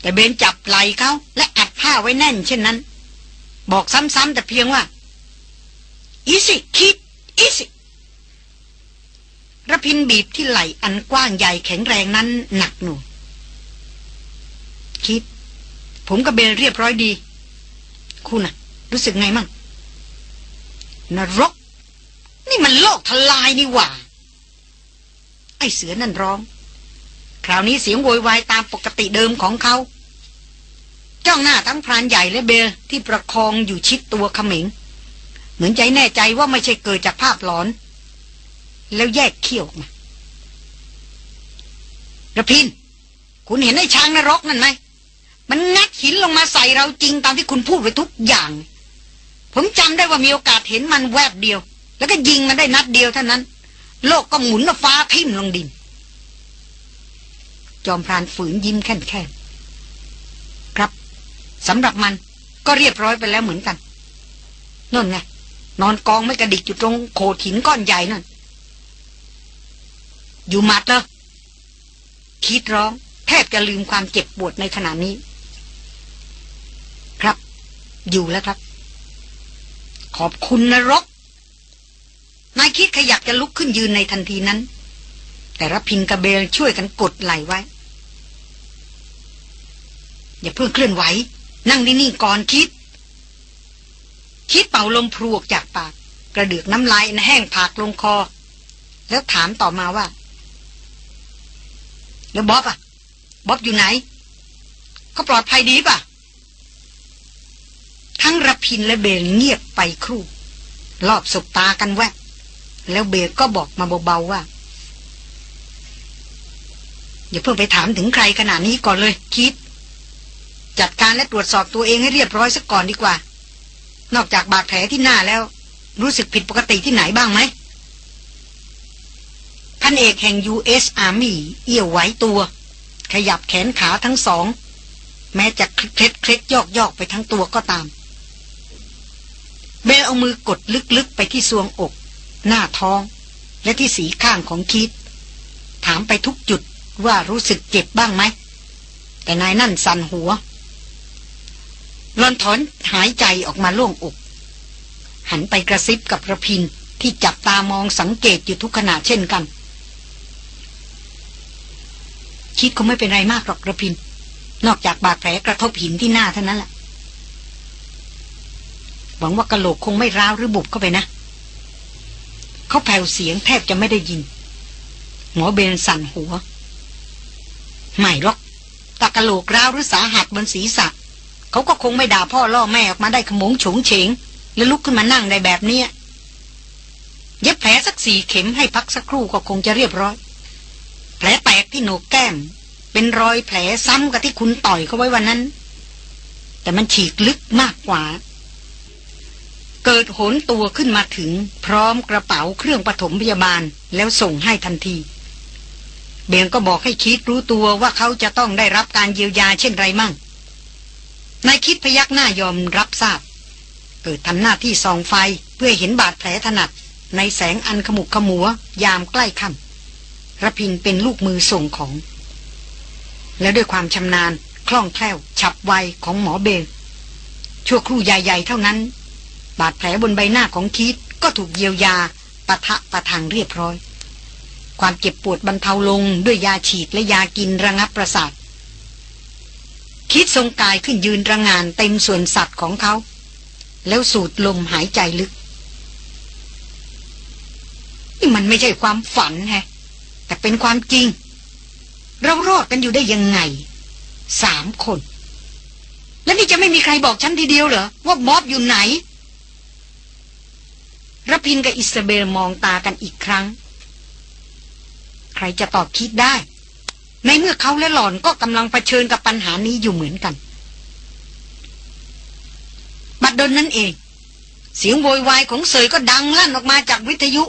แต่เบนจับไหล่เขาและอัดผ้าไว้แน่นเช่นนั้น บอกซ้ำๆแต่เพียงว่าอีสิคิดอีสิระพินบีบที่ไหล่อันกว้างใหญ่แข็งแรงนั้นหนักหน่วงคิด ผมกับเบลเรียบร้อยดี คุณน่ะ รู้สึกไงมั่งนรก นี่มันโลกทลายนี่หว่า ไอเสือนั่นร้อง คราวนี้เสียงโวยวายตามปกติเดิมของเขา จ้องหน้าทั้งพรานใหญ่และเบลที่ประคองอยู่ชิดตัวขมิง เหมือนใจแน่ใจว่าไม่ใช่เกิดจากภาพหลอน แล้วแยกเขี้ยวมาระพิน คุณเห็นไอ้ช้างนรกนั่นไหม มันงัดหินลงมาใส่เราจริงตามที่คุณพูดไปทุกอย่าง ผมจำได้ว่ามีโอกาสเห็นมันแวบเดียว แล้วก็ยิงมันได้นัดเดียวเท่านั้น โลกก็หมุนฟ้าทิ่มลงดิน จอมพรานฝืนยิ้มแค่นครับสำหรับมันก็เรียบร้อยไปแล้วเหมือนกันนั่นไงนอนกองไม่กระดิกอยู่ตรงโขดหินก้อนใหญ่นั่น อยู่มัดเลยคิดร้อง แทบจะลืมความเจ็บปวดในขณะนี้ ครับ อยู่แล้วครับ ขอบคุณนรก นายคิดขยับจะลุกขึ้นยืนในทันทีนั้น แต่รับพินกับเบลช่วยกันกดไหลไว้ อย่าเพิ่งเคลื่อนไหว นั่งนิ่งๆก่อนคิด คิดเป่าลมพรวกจากปาก กระเดือกน้ำลายแห้งผากลงคอ แล้วถามต่อมาว่า แล้วบ๊อบอะบ๊อบอยู่ไหน เขาปลอดภัยดีป่ะ ทั้งรพินและเบลเงียบไปครู่ รอบสบตากันแวะแล้วเบลก็บอกมาเบาๆว่าอย่าเพิ่งไปถามถึงใครขนาดนี้ก่อนเลย คิด จัดการและตรวจสอบตัวเองให้เรียบร้อยสักก่อนดีกว่า นอกจากบาดแผลที่หน้าแล้ว รู้สึกผิดปกติที่ไหนบ้างไหมพันเอกแห่ง U.S. Army เอี่ยวไหวตัว ขยับแขนขาทั้งสอง แม้จะเคล็ดเคล็ดยอกยอกไปทั้งตัวก็ตาม เบลเอามือกดลึกๆไปที่ซวงอก หน้าท้อง และที่สีข้างของคิด ถามไปทุกจุดว่ารู้สึกเจ็บบ้างไหมแต่นายนั่นสั่นหัว ลอนถอนหายใจออกมาโล่งอก หันไปกระซิบกับระพินที่จับตามองสังเกตอยู่ทุกขณะเช่นกัน คิดคงไม่เป็นไรมากหรอกระพิน นอกจากบาดแผลกระทบหินที่หน้าเท่านั้นแหละหวังว่ากระโหลกคงไม่ร้าวหรือบุบเข้าไปนะ เขาแผ่วเสียงแทบจะไม่ได้ยิน หมอเบนสั่นหัว ไม่หรอกตากระโหลกร้าวหรือสาหัสบนศีรษะ เขาก็คงไม่ด่าพ่อล่อแม่ออกมาได้ขมงฉงเฉงแล้วลุกขึ้นมานั่งในแบบนี้เย็บแผลสักสี่เข็มให้พักสักครู่ก็คงจะเรียบร้อย แผลแตกที่โหนกแก้ม เป็นรอยแผลซ้ำกับที่คุณต่อยเขาไว้วันนั้น แต่มันฉีกลึกมากกว่า เกิดโหนตัวขึ้นมาถึง พร้อมกระเป๋าเครื่องปฐมพยาบาลแล้วส่งให้ทันที เบียงก็บอกให้คิดรู้ตัวว่าเขาจะต้องได้รับการเยียวยาเช่นไรมั่ง นายคิดพยักหน้ายอมรับทราบ เกิดทำหน้าที่ส่องไฟเพื่อเห็นบาดแผลถนัด ในแสงอันขมุกขมัวยามใกล้ค่ำระพินเป็นลูกมือส่งของ แล้วด้วยความชำนาญคล่องแคล่ว ฉับไวของหมอเบลชั่วครู่ใหญ่ๆเท่านั้น บาดแผลบนใบหน้าของคิดก็ถูกเยียวยาปะทะประทังเรียบร้อย ความเจ็บปวดบรรเทาลงด้วยยาฉีดและยากินระงับประสาท คิดทรงกายขึ้นยืนระงานเต็มส่วนสัตว์ของเขา แล้วสูดลมหายใจลึก นี่มันไม่ใช่ความฝันแฮะ แต่เป็นความจริง เรารอดกันอยู่ได้ยังไง สามคน แล้วนี่จะไม่มีใครบอกฉันทีเดียวเหรอ ว่าบ๊อบอยู่ไหนระพินกับอิสเบลมองตากันอีกครั้ง ใครจะตอบคิดได้ ในเมื่อเขาและหล่อนก็กำลังเผชิญกับปัญหานี้อยู่เหมือนกัน บัดดลนั่นเอง เสียงโวยวายของเสยก็ดังลั่นออกมาจากวิทยุ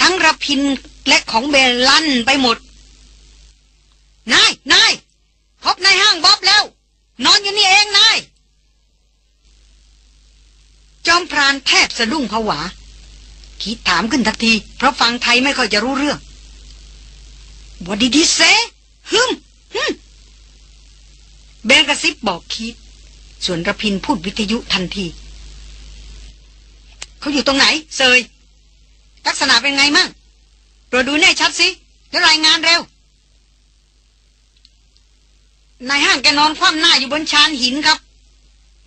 ทั้งระพินและของเบลลั่นไปหมด นาย นายพบนายห้างบ๊อบแล้ว นอนอยู่นี่เองนาย จอมพรานแทบสะดุ้งผวา คิดถามขึ้นทันที เพราะฟังไทยไม่ค่อยจะรู้เรื่อง What did he say ฮึมฮึมเบลกระซิบบอกคิด ส่วนระพินพูดวิทยุทันที เขาอยู่ตรงไหน เซย ลักษณะเป็นไงมั่งรวจดูแน่ชัดสิ แล้วรายงานเร็ว นายห้างแกนอนคว่ำหน้าอยู่บนชานหินครับ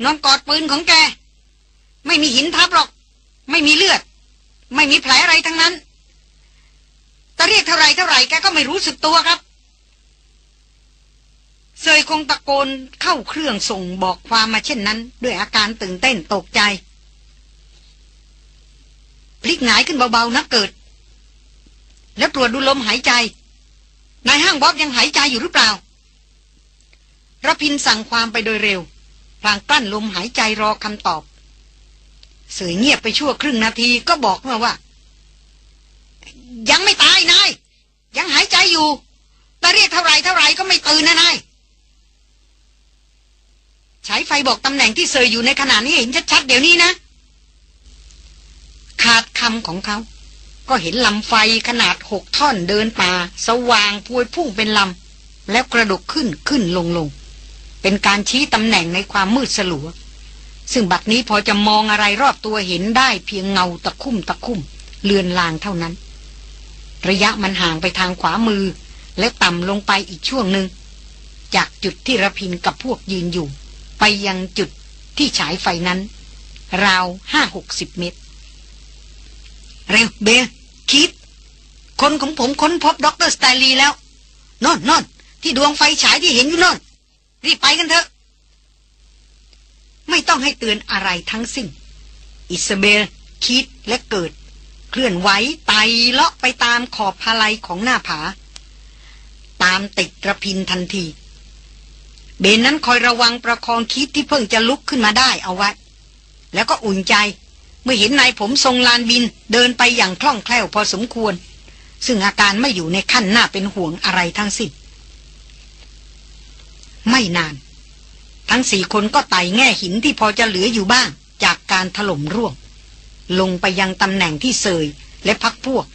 นอนกอดปืนของแก ไม่มีหินทับหรอก ไม่มีเลือด ไม่มีแผลอะไรทั้งนั้นแต่เรียกเท่าไรเท่าไรแกก็ไม่รู้สึกตัวครับ เซยคงตะโกนเข้าเครื่องส่งบอกความมาเช่นนั้น ด้วยอาการตื่นเต้นตกใจ พลิกหงายขึ้นเบาๆนะเกิด แล้วตรวจดูลมหายใจ นายห้างบ๊อบยังหายใจอยู่หรือเปล่าระพินสั่งความไปโดยเร็วพลางกลั้นลมหายใจรอคำตอบ เสยเงียบไปชั่วครึ่งนาทีก็บอกมาว่า ยังไม่ตายนายยังหายใจอยู่แต่เรียกเท่าไรเท่าไรก็ไม่ตื่นนะนาย ฉายไฟบอกตำแหน่งที่เซยอยู่ในขณะนี้เห็นชัดๆเดี๋ยวนี้นะ ขาดคำของเขา ก็เห็นลำไฟขนาดหกท่อนเดินป่า สว่างพวยพุ่งเป็นลำ แล้วกระดกขึ้นขึ้นลงลง เป็นการชี้ตำแหน่งในความมืดสลัว ซึ่งบัดนี้พอจะมองอะไรรอบตัวเห็นได้เพียงเงาตะคุ่มตะคุ่ม เลือนลางเท่านั้น ระยะมันห่างไปทางขวามือ และต่ำลงไปอีกช่วงหนึ่งจากจุดที่รพินทร์กับพวกยืนอยู่ ไปยังจุดที่ฉายไฟนั้น ราวห้าหกสิบเมตร เร็วเบลคิด คนของผมค้นพบด็อกเตอร์สแตนลีย์แล้วโน่นโน่นที่ดวงไฟฉายที่เห็นอยู่โน่นรีบไปกันเถอะ ไม่ต้องให้เตือนอะไรทั้งสิ้น อิสเบลคิดและเกิด เคลื่อนไหวไตเลาะไปตามขอบพาลัยของหน้าผา ตามติดระพินทันที เบนนั้นคอยระวังประคองคิดที่เพิ่งจะลุกขึ้นมาได้เอาไว้ แล้วก็อุ่นใจเมื่อเห็นนายผมทรงลานบินเดินไปอย่างคล่องแคล่วพอสมควร ซึ่งอาการไม่อยู่ในขั้นหน้าเป็นห่วงอะไรทั้งสิ้นไม่นาน ทั้งสี่คนก็ไต่แง่หินที่พอจะเหลืออยู่บ้าง จากการถล่มร่วง ลงไปยังตำแหน่งที่เสยและพักพวก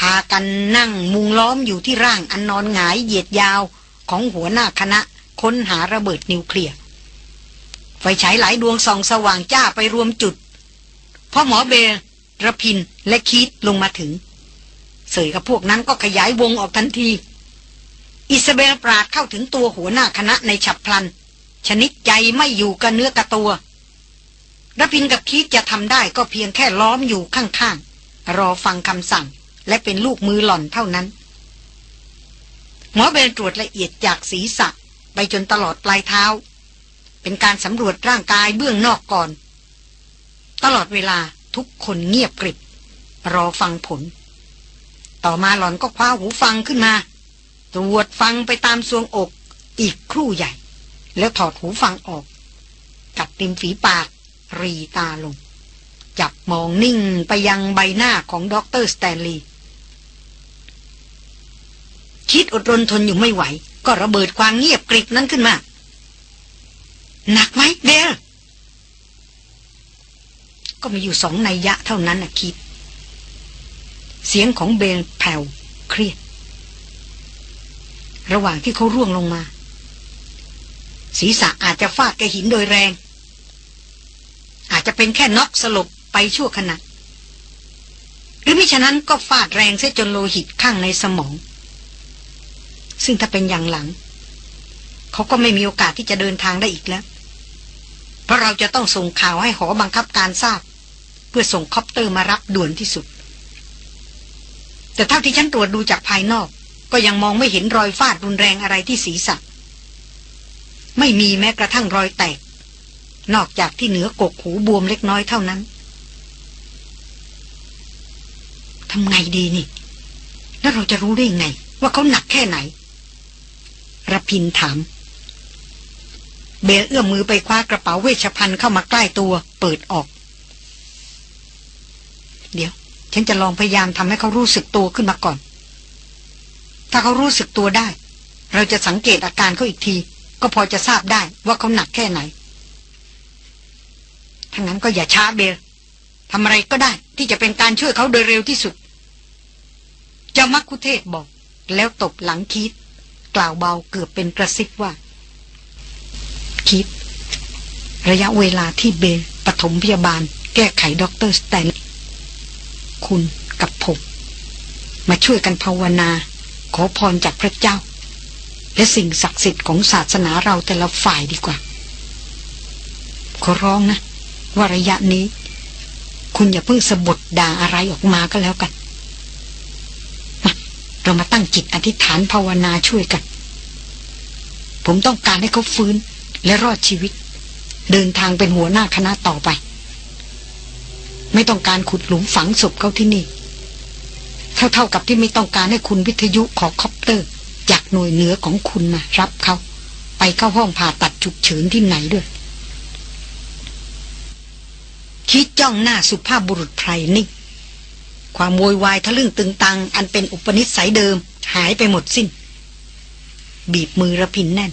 พากันนั่งมุงล้อมอยู่ที่ร่างอันนอนหงายเหยียดยาวของหัวหน้าคณะ ค้นหาระเบิดนิวเคลียร์ไฟฉายหลายดวงส่องสว่างจ้าไปรวมจุดพ่อหมอเบลระพินและคีตลงมาถึง เสยกับพวกนั้นก็ขยายวงออกทันที อิสเบลปราดเข้าถึงตัวหัวหน้าคณะในฉับพลัน ชนิดใจไม่อยู่กับเนื้อกับตัวระพินกับคีตจะทำได้ก็เพียงแค่ล้อมอยู่ข้างๆ รอฟังคำสั่งและเป็นลูกมือหล่อนเท่านั้น หมอเบลตรวจละเอียดจากศีรษะ ไปจนตลอดปลายเท้า เป็นการสำรวจร่างกายเบื้องนอกก่อน ตลอดเวลาทุกคนเงียบกริบ รอฟังผล ต่อมาหล่อนก็คว้าหูฟังขึ้นมา ตรวจฟังไปตามทรวงอกอีกครู่ใหญ่ แล้วถอดหูฟังออก กัดริมฝีปากรีตาลง จับมองนิ่งไปยังใบหน้าของด็อกเตอร์สแตนลีย์คิดอดรนทนอยู่ไม่ไหว ก็ระเบิดความเงียบกริบนั้นขึ้นมา หนักไหมเบลก็มีอยู่สองนัยยะเท่านั้นนะคิด เสียงของเบลแผ่วเครียด ระหว่างที่เขาร่วงลงมา ศีรษะอาจจะฟาดกระหินโดยแรง อาจจะเป็นแค่น็อกสลบไปชั่วขณะหรือมิฉะนั้นก็ฟาดแรงเสียจนโลหิตข้างในสมอง ซึ่งถ้าเป็นอย่างหลัง เขาก็ไม่มีโอกาสที่จะเดินทางได้อีกแล้ว เพราะเราจะต้องส่งข่าวให้หอบังคับการทราบ เพื่อส่งคอปเตอร์มารับด่วนที่สุด แต่เท่าที่ฉันตรวจดูจากภายนอก ก็ยังมองไม่เห็นรอยฟาดรุนแรงอะไรที่ศีรษะไม่มีแม้กระทั่งรอยแตก นอกจากที่เหนือกกหูบวมเล็กน้อยเท่านั้นทำไงดีนี่ แล้วเราจะรู้ได้ไง ว่าเขาหนักแค่ไหน ระพินถาม เบลเอื้อมมือไปคว้ากระเป๋าเวชภัณฑ์เข้ามาใกล้ตัว เปิดออก เดี๋ยว ฉันจะลองพยายามทำให้เขารู้สึกตัวขึ้นมาก่อน ถ้าเขารู้สึกตัวได้ เราจะสังเกตอาการเขาอีกที ก็พอจะทราบได้ว่าเขาหนักแค่ไหนทั้งนั้นก็อย่าช้าเบลทำอะไรก็ได้ที่จะเป็นการช่วยเขาโดยเร็วที่สุด เจ้ามัคคุเทศก์บอก แล้วตบหลังคิด กล่าวเบาเกือบเป็นกระซิบว่า คิด ระยะเวลาที่เบลปฐมพยาบาล แก้ไขด็อกเตอร์สแตนคุณกับผมมาช่วยกันภาวนา ขอพรจากพระเจ้า และสิ่งศักดิ์สิทธิ์ของศาสนาเราแต่ละฝ่ายดีกว่า ขอร้องนะ ว่าระยะนี้ คุณอย่าเพิ่งสะบดด่าอะไรออกมาก็แล้วกัน เรามาตั้งจิตอธิษฐานภาวนาช่วยกัน ผมต้องการให้เขาฟื้นและรอดชีวิต เดินทางเป็นหัวหน้าคณะต่อไป ไม่ต้องการขุดหลุมฝังศพเขาที่นี่ เท่าๆกับที่ไม่ต้องการให้คุณวิทยุขอคอปเตอร์ จากหน่วยเหนือของคุณนะรับเขา ไปเข้าห้องผ่าตัดฉุกเฉินที่ไหนด้วยคิดจ้องหน้าสุภาพบุรุษไพรนิ่ง ความโวยวายทะลึ่งตึงตัง อันเป็นอุปนิสัยเดิม หายไปหมดสิ้น บีบมือระพินแน่น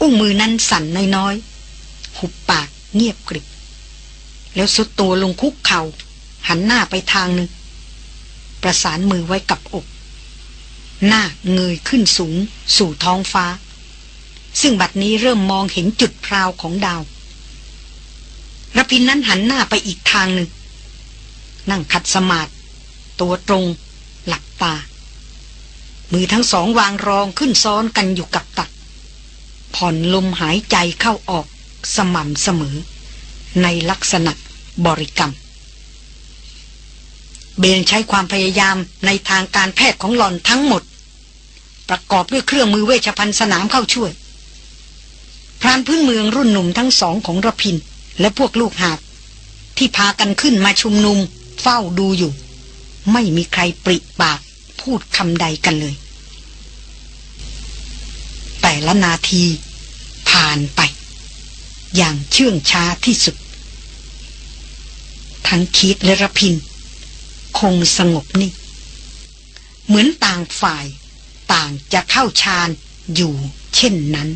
อุ้งมือนั้นสั่นน้อยๆหุบปากเงียบกริบ แล้วสุดตัวลงคุกเขา่า หันหน้าไปทางหนึ่ง ประสานมือไว้กับอก หน้าเงยขึ้นสูง สู่ท้องฟ้า ซึ่งบัดนี้เริ่มมองเห็นจุดพราวของดาวระพินนั้นหันหน้าไปอีกทางหนึ่ง นั่งขัดสมาธิตัวตรง หลับตา มือทั้งสองวางรองขึ้นซ้อนกันอยู่กับตัก ผ่อนลมหายใจเข้าออกสม่ำเสมอ ในลักษณะบริกรรม เบนใช้ความพยายามในทางการแพทย์ของหล่อนทั้งหมด ประกอบด้วยเครื่องมือเวชภัณฑ์สนามเข้าช่วย พรานพื้นเมืองรุ่นหนุ่มทั้งสองของระพิน และพวกลูกหาบที่พากันขึ้นมาชุมนุม เฝ้าดูอยู่ ไม่มีใครปริปากพูดคำใดกันเลย แต่ละนาทีผ่านไป อย่างเชื่องช้าที่สุด ทั้งคิดและระพิน คงสงบนิ่งเหมือนต่างฝ่าย ต่างจะเข้าฌานอยู่เช่นนั้น